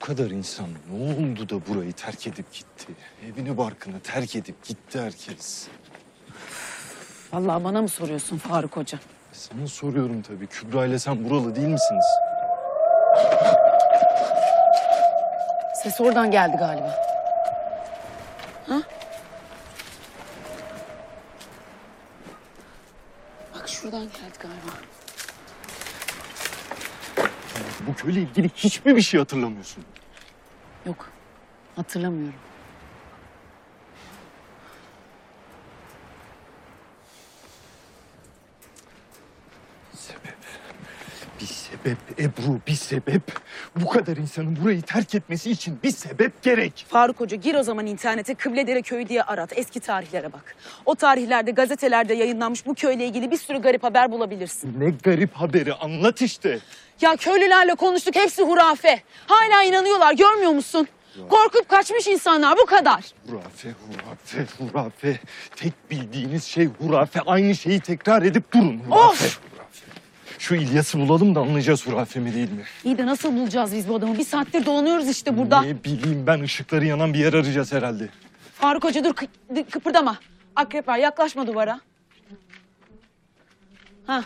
bu kadar insan ne oldu da burayı terk edip gitti? Evini barkını terk edip gitti herkes. Vallahi bana mı soruyorsun Faruk Hoca? Sana soruyorum tabii. Kübra ile sen buralı değil misiniz? Ses oradan geldi galiba. Ha? Bak şuradan geldi galiba. Bu köyle ilgili hiçbir bir şey hatırlamıyorsun. Yok. Hatırlamıyorum. Sebep. Bir sebep Ebru, bir sebep. Bu kadar insanın burayı terk etmesi için bir sebep gerek. Faruk Hoca gir o zaman internete Kıbledere Köyü diye arat. Eski tarihlere bak. O tarihlerde gazetelerde yayınlanmış bu köyle ilgili bir sürü garip haber bulabilirsin. Ne garip haberi anlat işte. Ya köylülerle konuştuk hepsi hurafe. Hala inanıyorlar görmüyor musun? Korkup kaçmış insanlar bu kadar. Hurafe, hurafe, hurafe. Tek bildiğiniz şey hurafe. Aynı şeyi tekrar edip durun. Hurafe, hurafe. Şu İlyas'ı bulalım da anlayacağız hurafe mi değil mi? İyi de nasıl bulacağız biz bu adamı? Bir saattir dolanıyoruz işte burada. Ne bileyim ben ışıkları yanan bir yer arayacağız herhalde. Faruk Hoca dur kı- dı- kıpırdama. Akrep var yaklaşma duvara. Ha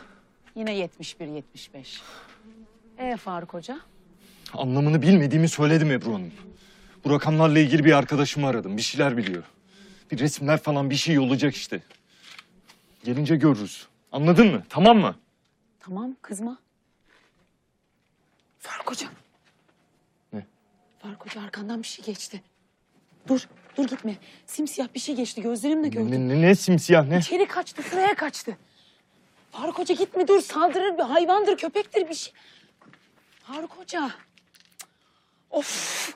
yine 71 75. Ee Faruk Hoca? Anlamını bilmediğimi söyledim Ebru Hanım. Bu rakamlarla ilgili bir arkadaşımı aradım. Bir şeyler biliyor. Bir resimler falan bir şey olacak işte. Gelince görürüz. Anladın mı? Tamam mı? Tamam kızma. Faruk Hoca. Ne? Faruk Hoca arkandan bir şey geçti. Dur dur gitme. Simsiyah bir şey geçti gözlerimle gördüm. Ne, ne, ne simsiyah ne? İçeri kaçtı şuraya kaçtı. Faruk Hoca gitme dur saldırır bir hayvandır köpektir bir şey. Faruk Hoca. Of.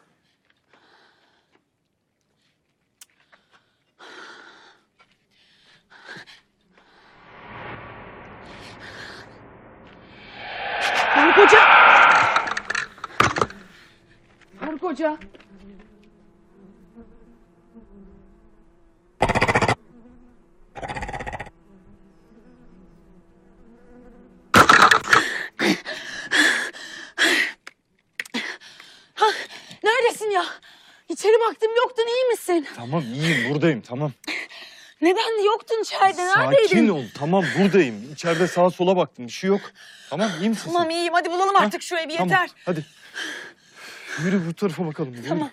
Faruk Hoca. Ha, neredesin ya? İçeri baktım yoktun iyi misin? Tamam iyiyim buradayım tamam. Neden yoktun içeride neredeydin? Sakin ol tamam buradayım. İçeride sağa sola baktım bir şey yok. Tamam iyi misin Tamam sen? iyiyim hadi bulalım artık şu evi Tamam, yeter. hadi. Yürü bu tarafa bakalım. Yürü. Tamam.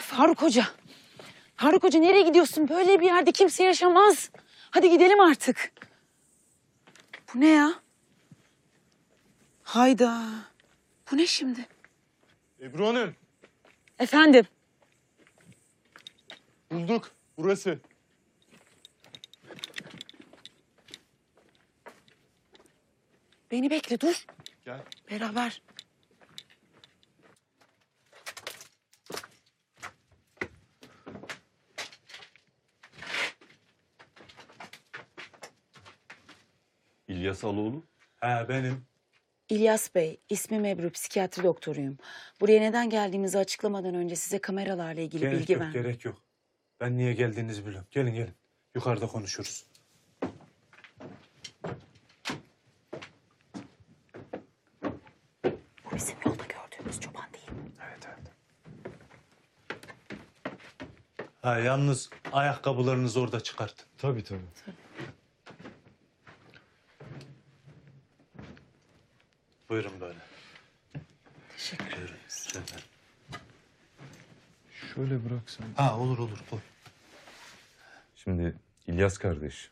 Faruk Hoca. Faruk Hoca nereye gidiyorsun? Böyle bir yerde kimse yaşamaz. Hadi gidelim artık. Bu ne ya? Hayda. Bu ne şimdi? Ebru Hanım Efendim. bulduk burası. Beni bekle dur. Gel. Beraber. İlyas Aloğlu. He benim. İlyas Bey, ismim Ebru, psikiyatri doktoruyum. Buraya neden geldiğimizi açıklamadan önce size kameralarla ilgili Gerek bilgi yok, ver. gerek yok. Ben niye geldiğinizi biliyorum. Gelin gelin. Yukarıda konuşuruz. Bu bizim yolda gördüğümüz çoban değil? Evet evet. Ha yalnız ayakkabılarınızı orada çıkartın. Tabii tabii. Buyurun böyle. Teşekkür ederim. Şöyle bıraksan. Ha olur olur koy. Şimdi İlyas kardeş,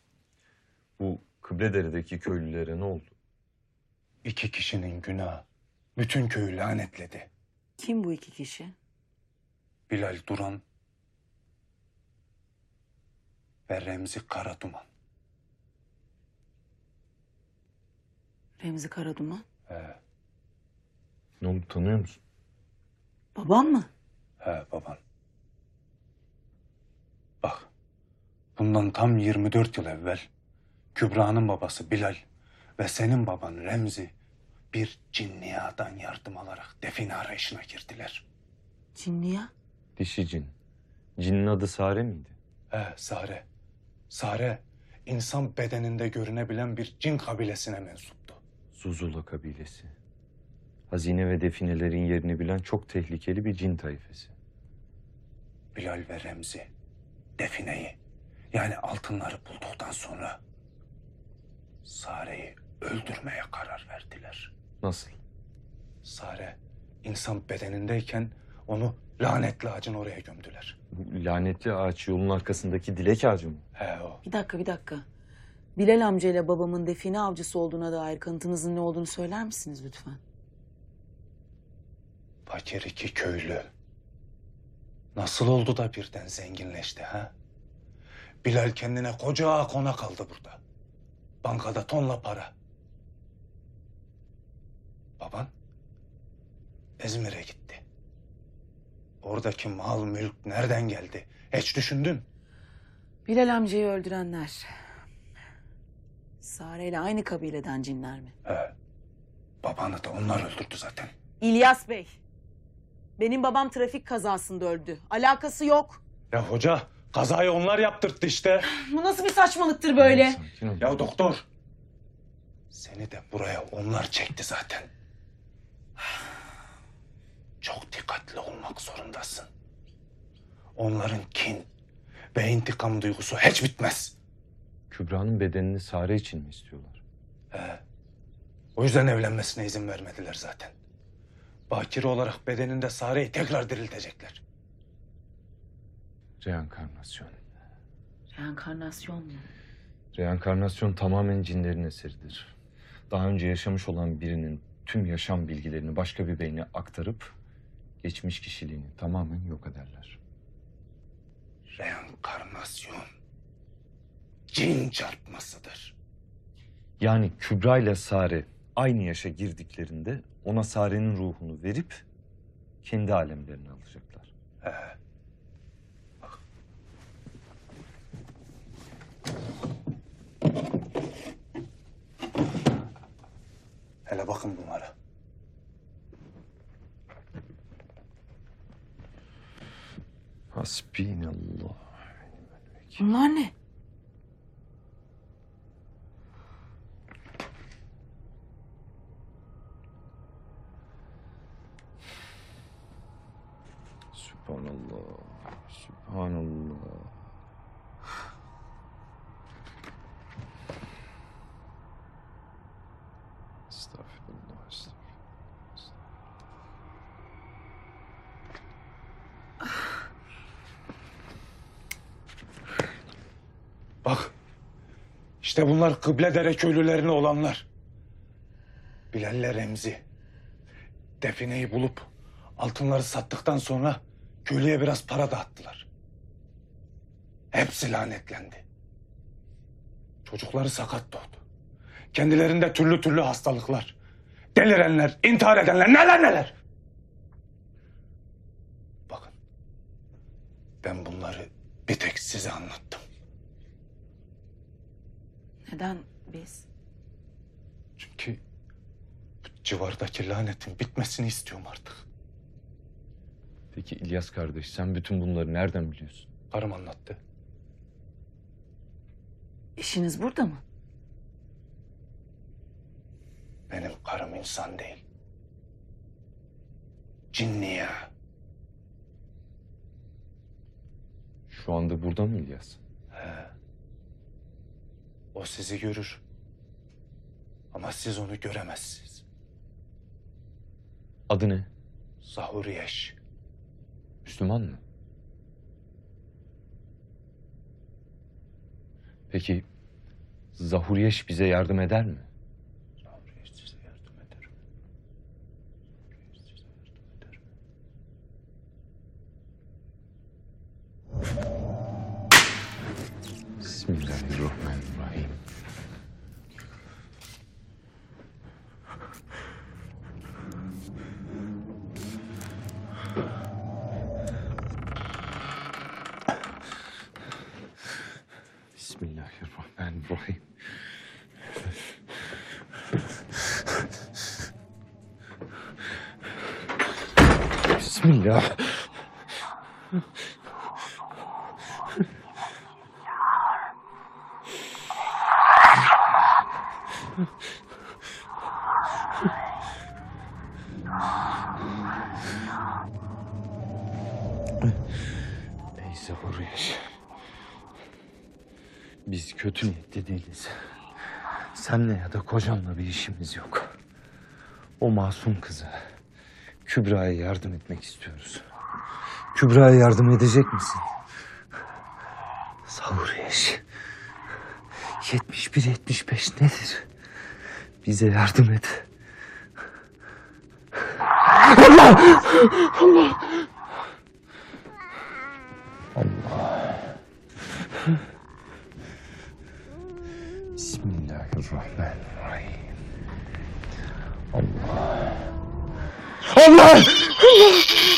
bu Kıbledere'deki köylülere ne oldu? İki kişinin günahı. Bütün köyü lanetledi. Kim bu iki kişi? Bilal Duran ve Remzi Karaduman. Remzi Karaduman. He, Ne oldu tanıyor musun? Babam mı? he baban. Bak, bundan tam 24 yıl evvel Kübra'nın babası Bilal ve senin baban Remzi bir cinniyadan yardım alarak define arayışına girdiler. Cinniya. Dişi cin. Cinin adı Sare miydi? He, Sare. Sare, insan bedeninde görünebilen bir cin kabilesine mensuptu. Zuzula kabilesi. Hazine ve definelerin yerini bilen çok tehlikeli bir cin tayfesi. Bilal ve Remzi defineyi yani altınları bulduktan sonra Sare'yi öldürmeye karar verdiler. Nasıl? Sare insan bedenindeyken onu lanetli ağacın oraya gömdüler. Bu lanetli ağaç yolun arkasındaki dilek ağacı mı? He o. Bir dakika bir dakika. Bilal amcayla babamın define avcısı olduğuna dair kanıtınızın ne olduğunu söyler misiniz lütfen? Fakir iki köylü. Nasıl oldu da birden zenginleşti ha? Bilal kendine koca konak aldı burada. Bankada tonla para. Baban İzmir'e gitti. Oradaki mal mülk nereden geldi? Hiç düşündün? Bilal amcayı öldürenler. Sare ile aynı kabileden cinler mi? He. Babanı da onlar öldürdü zaten. İlyas Bey. Benim babam trafik kazasında öldü. Alakası yok. Ya hoca kazayı onlar yaptırdı işte. Bu nasıl bir saçmalıktır böyle? Ya doktor. Seni de buraya onlar çekti zaten. Çok dikkatli olmak zorundasın. Onların kin ve intikam duygusu hiç bitmez. Kübra'nın bedenini Sare için mi istiyorlar? He. O yüzden evlenmesine izin vermediler zaten. Bakire olarak bedeninde Sare'yi tekrar diriltecekler. Reenkarnasyon. Reenkarnasyon mu? Reenkarnasyon tamamen cinlerin eseridir. Daha önce yaşamış olan birinin tüm yaşam bilgilerini başka bir beyne aktarıp geçmiş kişiliğini tamamen yok ederler. Reenkarnasyon cin çarpmasıdır. Yani Kübra ile Sare aynı yaşa girdiklerinde ona Sare'nin ruhunu verip kendi alemlerine alacaklar. He. Hele bakın bunlara. Hasbinallah. Bunlar ne? Sübhanallah. Sübhanallah. Estağfirullah. Estağfirullah. Bak. İşte bunlar Kıbledere köylülerine olanlar. Bilal'le Remzi. Defineyi bulup altınları sattıktan sonra köylüye biraz para dağıttılar. Hepsi lanetlendi. Çocukları sakat doğdu. Kendilerinde türlü türlü hastalıklar. Delirenler, intihar edenler neler neler. Bakın. Ben bunları bir tek size anlattım. Neden biz? Çünkü bu civardaki lanetin bitmesini istiyorum artık. Peki İlyas kardeş sen bütün bunları nereden biliyorsun? Karım anlattı. İşiniz burada mı? Benim karım insan değil. Cinni ya. Şu anda burada mı İlyas? He. O sizi görür. Ama siz onu göremezsiniz. Adı ne? Zahuriyeş. Müslüman mı? Peki Zahuriyeş bize yardım eder mi? Bismillahirrahmanirrahim. Bismillahirrahmanirrahim. Bismillah. Ey Zahuriyeş. Biz kötü niyetli değiliz. Senle ya da kocanla bir işimiz yok. O masum kızı Kübra'ya yardım etmek istiyoruz. Kübra'ya yardım edecek misin? Zahuriyeş. 71-75 nedir? Bize yardım et. Allah! Allah.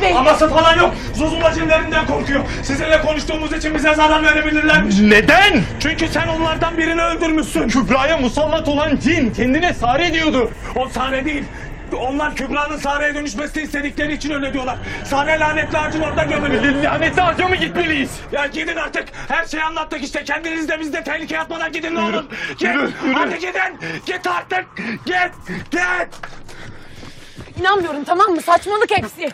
Ama İlyas Bey... Aması falan yok. Zuzula cinlerinden korkuyor. Sizinle konuştuğumuz için bize zarar verebilirlermiş. Neden? Çünkü sen onlardan birini öldürmüşsün. Kübra'ya musallat olan cin kendine Sare diyordu. O Sare değil. Onlar Kübra'nın Sare'ye dönüşmesini istedikleri için öyle diyorlar. Sare lanetli ağacın orada gömülü. Lanetli ağaca mı gitmeliyiz? Ya gidin artık. Her şeyi anlattık işte. Kendiniz de biz de tehlikeye atmadan gidin ne olur. Git. yürü, yürü. Hadi gidin. Git artık. Git. Git. İnanmıyorum tamam mı? Saçmalık hepsi.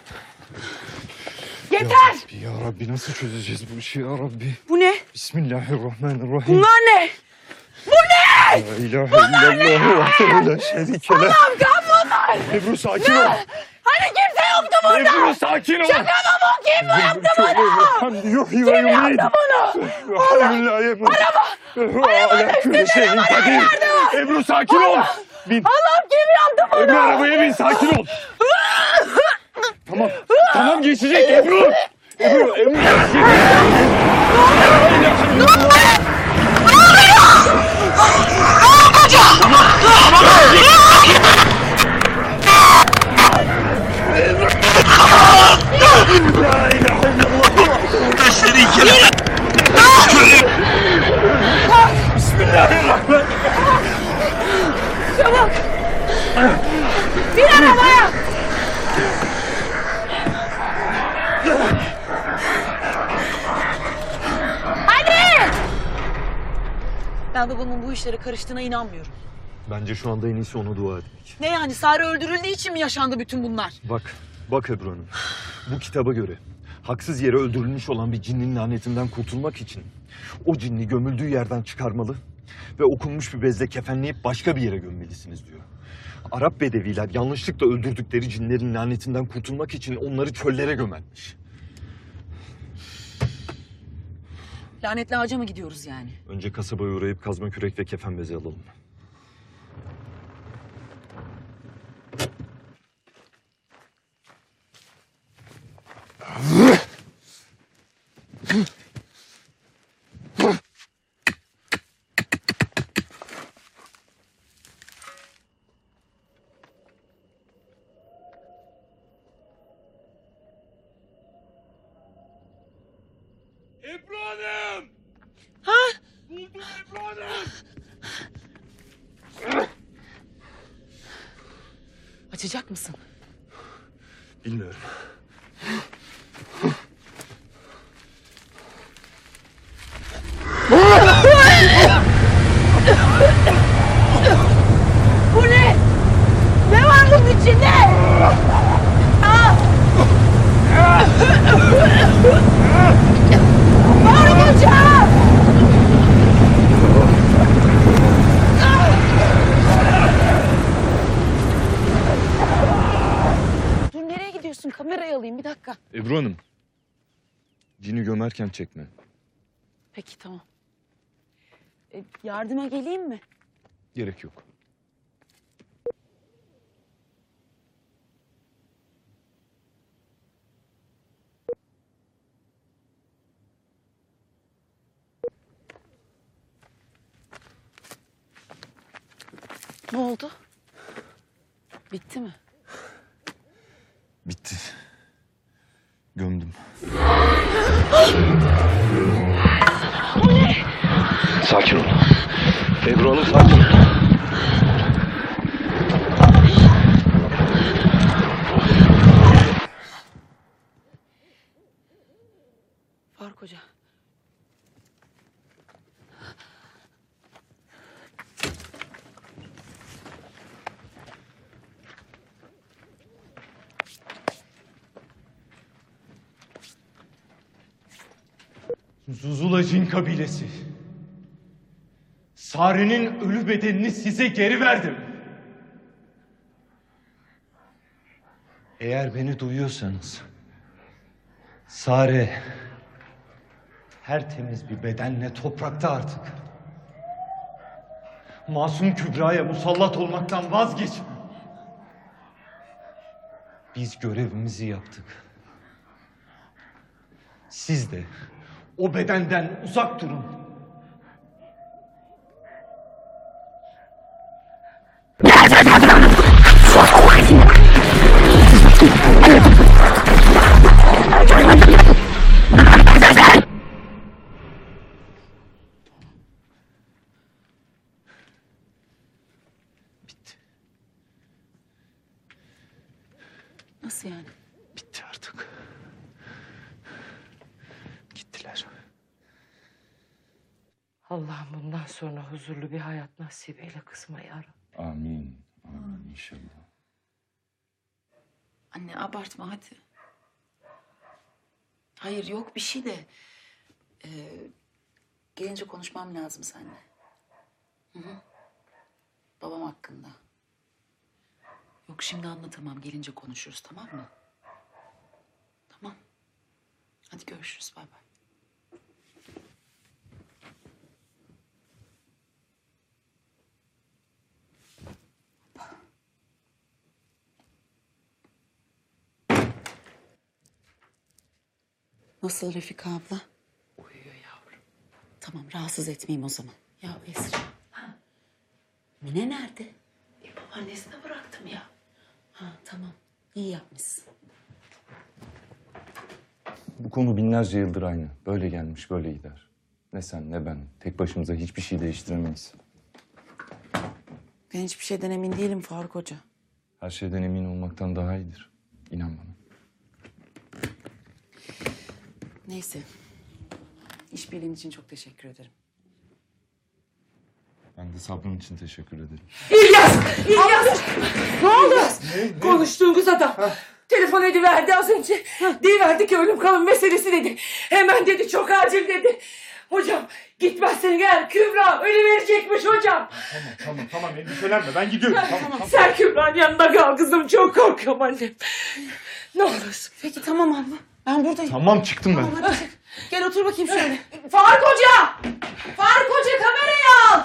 Ya Rabbi nasıl çözeceğiz bu işi ya Rabbi? Bu ne? Bismillahirrahmanirrahim. Bunlar ne? Bu ne? La ilahe Bunlar illallah vahdehu la şerike leh. Allah'ım kan bunlar. Ebru sakin Ne? ol. Hani kimse yoktu burada. Ebru sakin ol. Şaka mı bu? Kim bu yaptı bunu? Yok Kim yaptı bunu? Allah'ım. Araba. Arabanın üstünde kadir. yardım. Ebru sakin ol. Bin. Allah'ım kim yaptı bunu? Ebru arabaya bin sakin ol. Tamam. Tamam geçecek Ebru. Ebru, Ebru. Bismillahirrahmanirrahim. Çabuk! Bin arabaya! Ben babamın bu işlere karıştığına inanmıyorum. Bence şu anda en iyisi ona dua etmek. Ne yani Sare öldürüldüğü için mi yaşandı bütün bunlar? Bak, bak Ebru Hanım. Bu kitaba göre haksız yere öldürülmüş olan bir cinnin lanetinden kurtulmak için o cinni gömüldüğü yerden çıkarmalı ve okunmuş bir bezle kefenleyip başka bir yere gömmelisiniz diyor. Arap bedeviler yanlışlıkla öldürdükleri cinlerin lanetinden kurtulmak için onları çöllere gömermiş. Lanetli ağaca mı gidiyoruz yani? Önce kasabaya uğrayıp kazma kürek ve kefen bezi alalım. Ebru Ha? Buldum! Açacak mısın? Bilmiyorum. Bu ne? Ne var bunun içinde? Ah! Faruk Hoca! Dur gidiyorsun? Kamerayı alayım bir dakika. Ebru Hanım. Cini gömerken çekme. Peki tamam. E, yardıma geleyim mi? Gerek yok. Ne oldu? Bitti mi? Bitti. Gömdüm. Sakin ol. Ebru Hanım sakin ol. Faruk Hoca. Zuzula Cin kabilesi. Sare'nin ölü bedenini size geri verdim. Eğer beni duyuyorsanız... Sare... Tertemiz bir bedenle toprakta artık. Masum Kübra'ya musallat olmaktan vazgeçme. Biz görevimizi yaptık. Siz de o bedenden uzak durun. Huzurlu bir hayat nasip eyle kızıma ya Rabbi. Amin. Amin inşallah. Anne abartma hadi. Hayır yok bir şey de. Ee, gelince konuşmam lazım seninle. Hı hı. Babam hakkında. Yok şimdi anlatamam. Gelince konuşuruz tamam mı? Tamam. Hadi görüşürüz. Bay bay. Nasıl Refika abla? Uyuyor yavrum. Tamam rahatsız etmeyeyim o zaman. Ya Esra. Ha. Mine nerede? E, babaannesine bıraktım ya. Ha tamam. İyi yapmışsın. Bu konu binlerce yıldır aynı. Böyle gelmiş, böyle gider. Ne sen ne ben. Tek başımıza hiçbir şey değiştiremeyiz. Ben hiçbir şeyden emin değilim Faruk Hoca. Her şeyden emin olmaktan daha iyidir. İnan bana. Neyse. İşbirliğin için çok teşekkür ederim. Ben de sabrın için teşekkür ederim. İlyas! İlyas! Ne oldu? Konuştuğunuz adam. Telefon telefon ediverdi az önce. Deyiverdi ki ölüm kalım meselesi dedi. Hemen dedi çok acil dedi. Hocam gitmezsen eğer Kübra ölüverecekmiş hocam. Tamam tamam tamam endişelenme ben gidiyorum. Tamam, tamam. Sen Kübra'nın yanında kal kızım çok korkuyorum annem. Ne olursun. Peki tamam abla. Ben buradayım. Tamam çıktım ben. Hadi çık. Gel otur bakayım şöyle. Faruk Hoca! Faruk Hoca kamerayı al!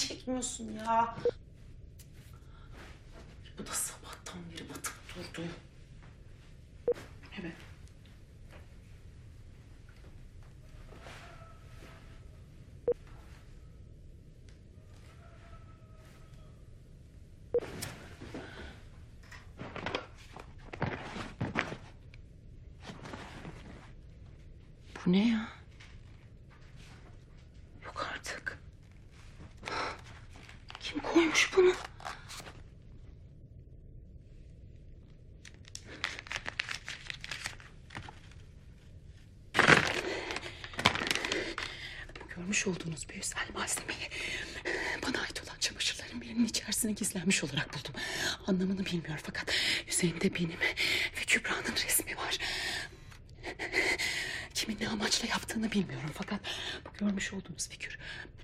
Çekmiyorsun ya? Bu da sabahtan beri batıp durdu. Evet. Bu ne ya? Yok artık. Kim koymuş bunu? Görmüş olduğunuz büyüsel malzemeyi bana ait olan çamaşırların birinin içerisine gizlenmiş olarak buldum. Anlamını bilmiyorum fakat üzerinde benim ve Kübra'nın resmi var. Kimin ne amaçla yaptığını bilmiyorum fakat bu görmüş olduğunuz figür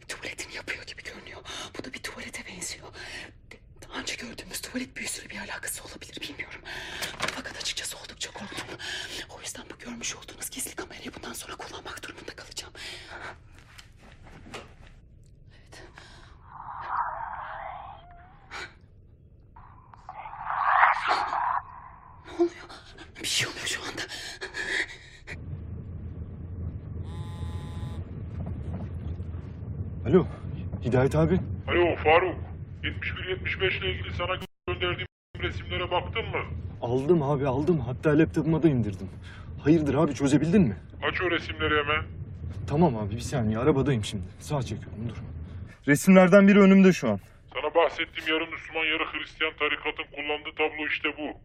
tuvaletini yapıyor gibi görünüyor. Bu da bir tuvalete benziyor. Daha önce gördüğümüz tuvalet büyüsüyle bir alakası olabilir bilmiyorum. Fakat açıkçası oldukça korktum. O yüzden bu görmüş olduğunuz gizli kamerayı bundan sonra kullanmak durumunda kalacağım. Evet. Ne oluyor? Bir şey oluyor şu anda. Alo Hidayet abi. Alo Faruk. 71-75 ile ilgili sana gönderdiğim resimlere baktın mı? Aldım abi aldım. Hatta laptopuma da indirdim. Hayırdır abi çözebildin mi? Aç o resimleri hemen. Tamam abi bir saniye arabadayım şimdi. Sağ çekiyorum dur. Resimlerden biri önümde şu an. Sana bahsettiğim yarı Müslüman yarı Hristiyan tarikatın kullandığı tablo işte bu.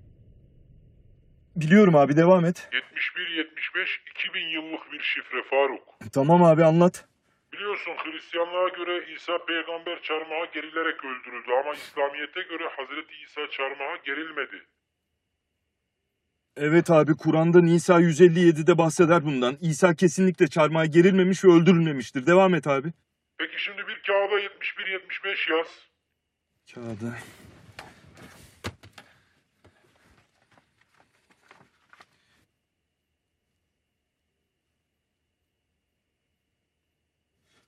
Biliyorum abi devam et. 71-75 2000 yıllık bir şifre Faruk. Tamam abi anlat. Biliyorsun Hristiyanlığa göre İsa peygamber çarmıha gerilerek öldürüldü ama İslamiyet'e göre Hazreti İsa çarmıha gerilmedi. Evet abi Kur'an'da Nisa 157'de bahseder bundan. İsa kesinlikle çarmıha gerilmemiş ve öldürülmemiştir. Devam et abi. Peki şimdi bir kağıda 71-75 yaz. Kağıda.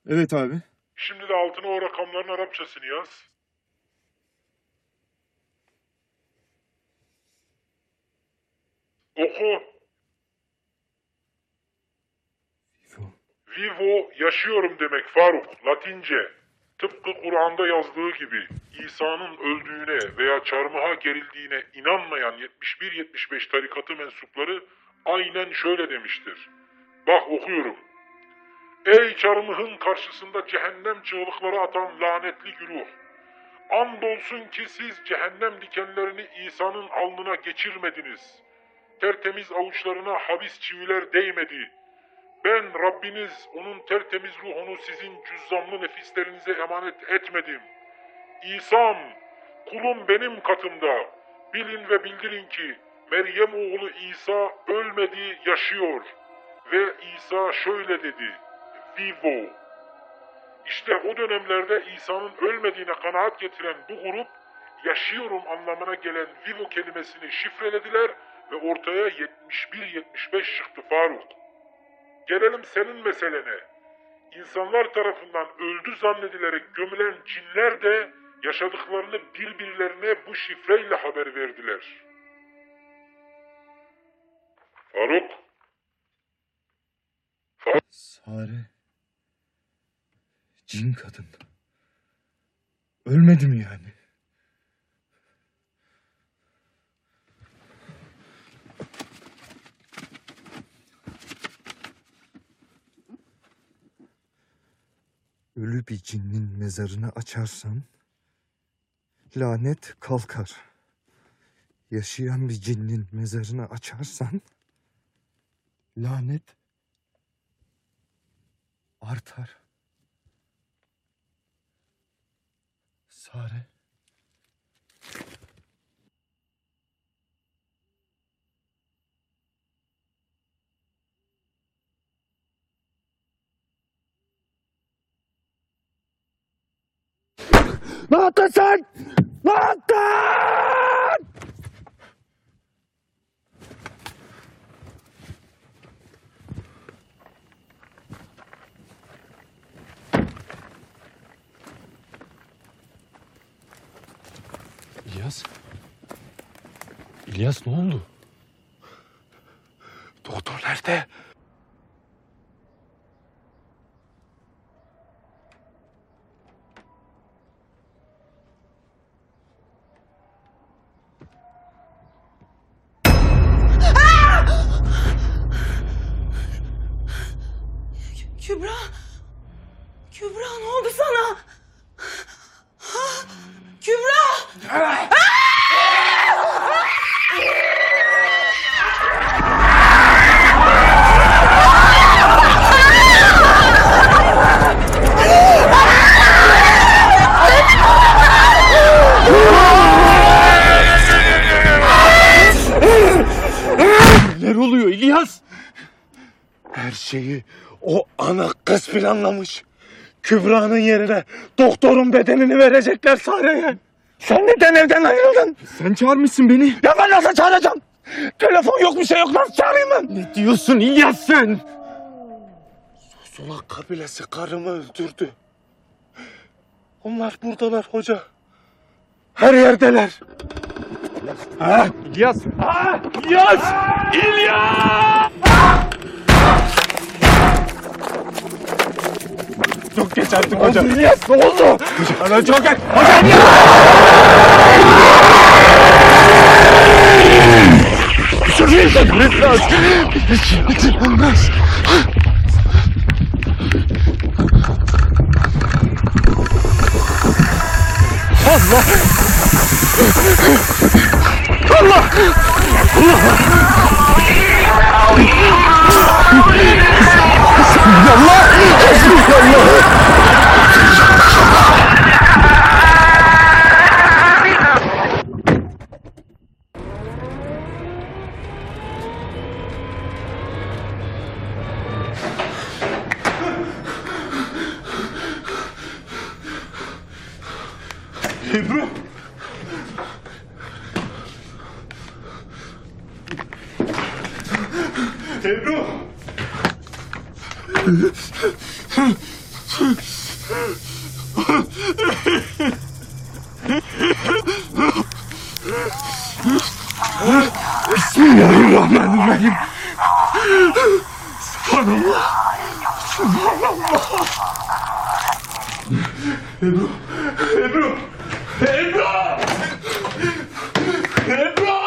Evet abi. Şimdi de altına o rakamların Arapçasını yaz. Oku. Vivo yaşıyorum demek Faruk, Latince. Tıpkı Kur'an'da yazdığı gibi İsa'nın öldüğüne veya çarmıha gerildiğine inanmayan 71-75 tarikatı mensupları aynen şöyle demiştir. Bak okuyorum. Ey çarmıhın karşısında cehennem çığlıkları atan lanetli güruh! Andolsun ki siz cehennem dikenlerini İsa'nın alnına geçirmediniz. Tertemiz avuçlarına habis çiviler değmedi. Ben Rabbiniz onun tertemiz ruhunu sizin cüzzamlı nefislerinize emanet etmedim. İsa'm, kulum benim katımda. Bilin ve bildirin ki Meryem oğlu İsa ölmedi, yaşıyor. Ve İsa şöyle dedi. Vivo. İşte o dönemlerde İsa'nın ölmediğine kanaat getiren bu grup yaşıyorum anlamına gelen Vivo kelimesini şifrelediler ve ortaya 71-75 çıktı Faruk. Gelelim senin meselene. İnsanlar tarafından öldü zannedilerek gömülen cinler de yaşadıklarını birbirlerine bu şifreyle haber verdiler. Faruk. Sare. Cin kadın. Ölmedi mi yani? Ölü bir cinnin mezarını açarsan lanet kalkar. Yaşayan bir cinnin mezarını açarsan lanet artar. Sare. Ne yaptın sen? Ne yaptın? İlyas. İlyas ne oldu? Doktor nerede? Planlamış. Kübra'nın yerine doktorun bedenini verecekler Sare'ye. Sen neden evden ayrıldın? Sen çağırmışsın beni. Ya ben nasıl çağıracağım? Telefon yok bir şey yok nasıl çağırayım ben? Ne diyorsun İlyas sen? Solak kabilesi karımı öldürdü. Onlar buradalar hoca. Her yerdeler. Ha? İlyas. Ha? İlyas! İlyas! Çok geç artık hoca. oldu İlyas ne oldu? Ana çok geç. Şuraya gitmemiz lazım. Olmaz. Allah! Allah! Allah! Allah! Ebru! Ebru! Bismillahirrahmanirrahim. Subhanallah. Subhanallah. Ebru! Ebru! Ebru! Ebru!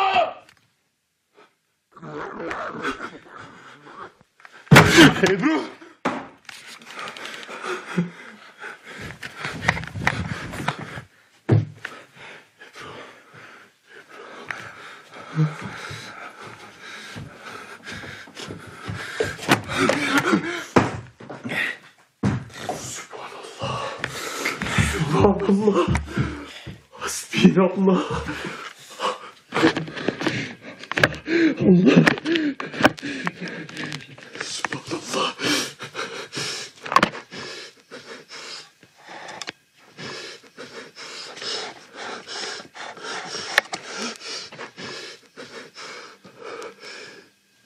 Ebru! Subhanallah. Hasbinallah. Allah. Subhanallah.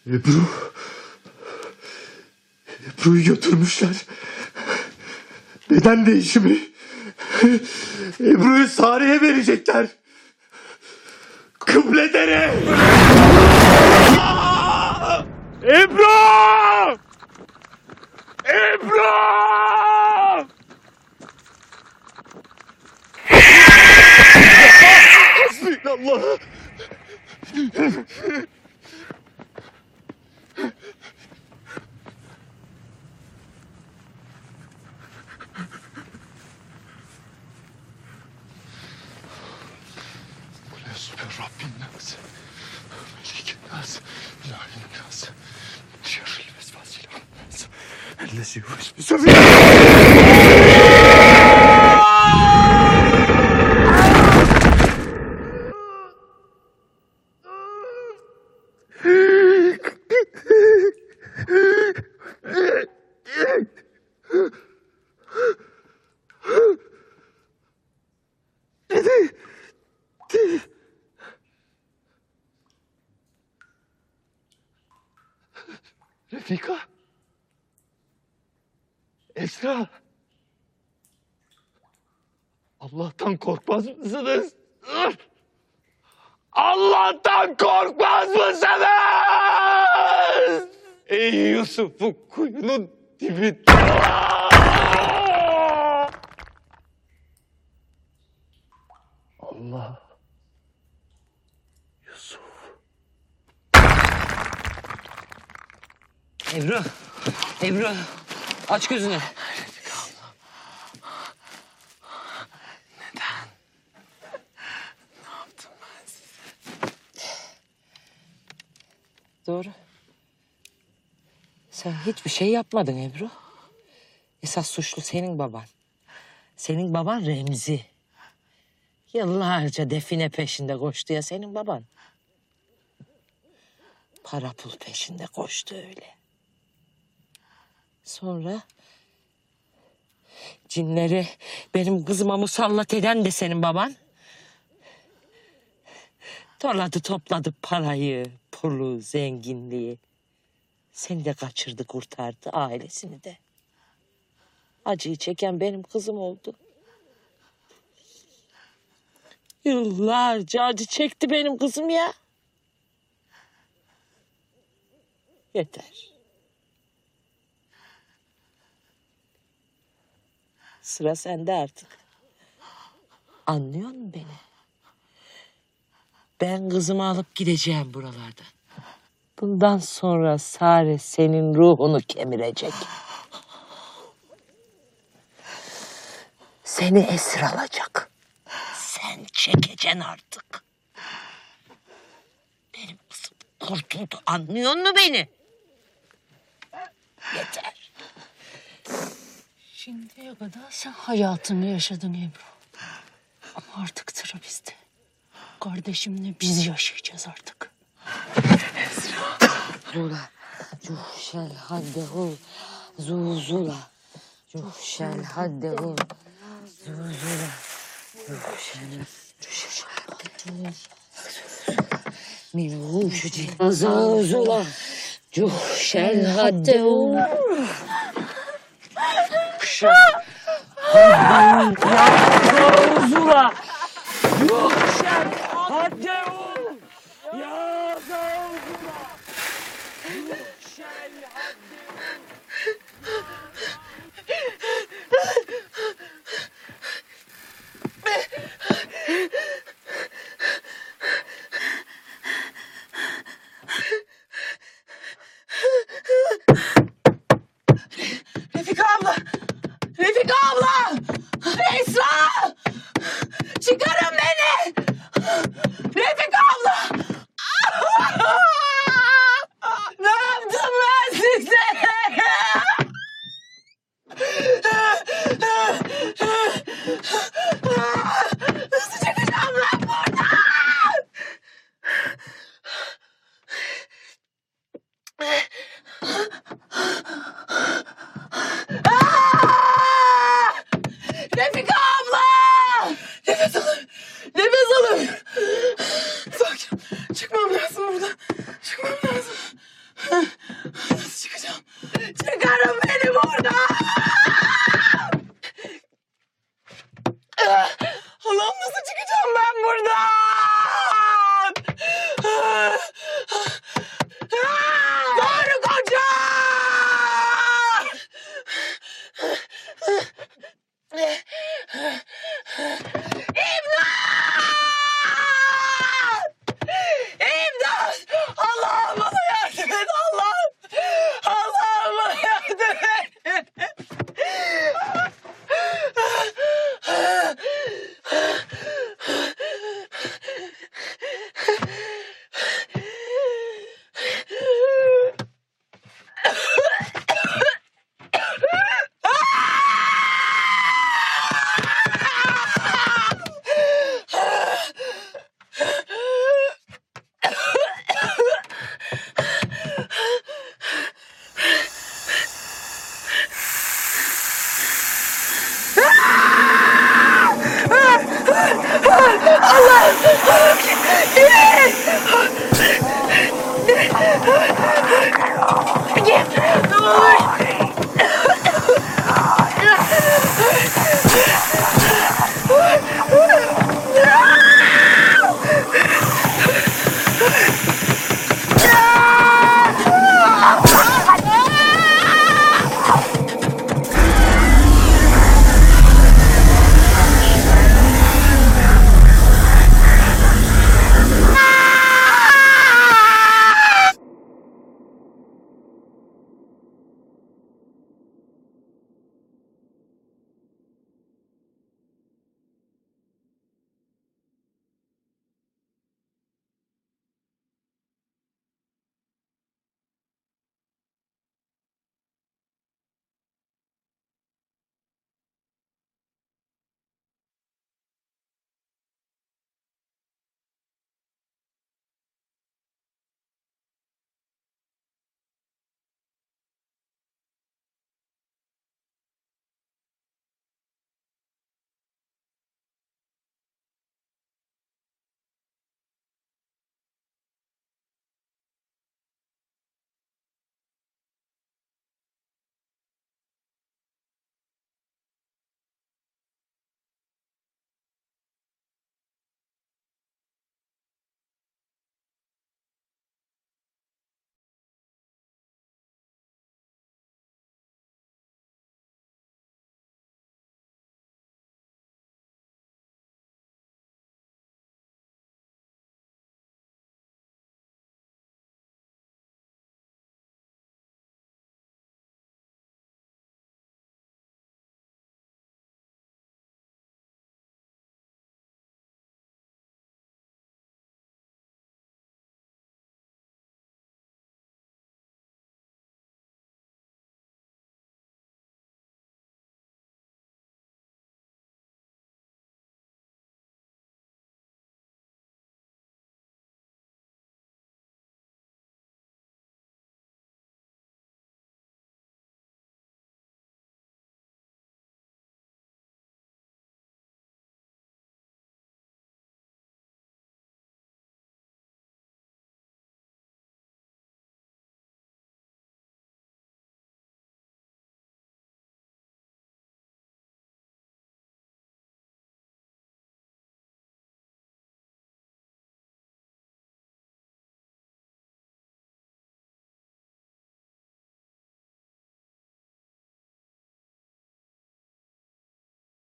Ebru. Ebru'yu götürmüşler. Beden değişimi. Ebru'yu Sare'ye verecekler. Kıbledere. Ebru! Ebru! Hasbinallah. Rabbin nas. Melikin nas. İlahin nas. Şerril vesvasil nas. Ellezi vesvese Refika. Esra. Allah'tan korkmaz mısınız? Allah'tan korkmaz mısınız? Ey Yusuf'u kuyunun dibinde. Allah. Ebru. Ebru. Aç gözünü. Doğru. Sen hiçbir şey yapmadın Ebru. Esas suçlu senin baban. Senin baban Remzi. Yıllarca define peşinde koştu ya senin baban. Para pul peşinde koştu öyle. Sonra cinleri benim kızıma musallat eden de senin baban. Torladı topladı parayı, pulu, zenginliği. Seni de kaçırdı kurtardı ailesini de. Acıyı çeken benim kızım oldu. Yıllarca acı çekti benim kızım ya. Yeter. Sıra sende artık. Anlıyor musun beni? Ben kızımı alıp gideceğim buralardan. Bundan sonra Sare senin ruhunu kemirecek. Seni esir alacak. Sen çekeceksin artık. Benim kızım kurtuldu. Anlıyor musun beni? Yeter. Şimdiye kadar sen hayatını yaşadın Ebru. Ama artık sıra bizde. Kardeşimle biz yaşayacağız artık. Zula, cuhşel haddehu, zuzula, cuhşel haddehu, zuzula, cuhşel, min huşuci, zuzula, cuhşel haddehu, cuhşel haddehu, zuzula, cuhşel haddehu, ya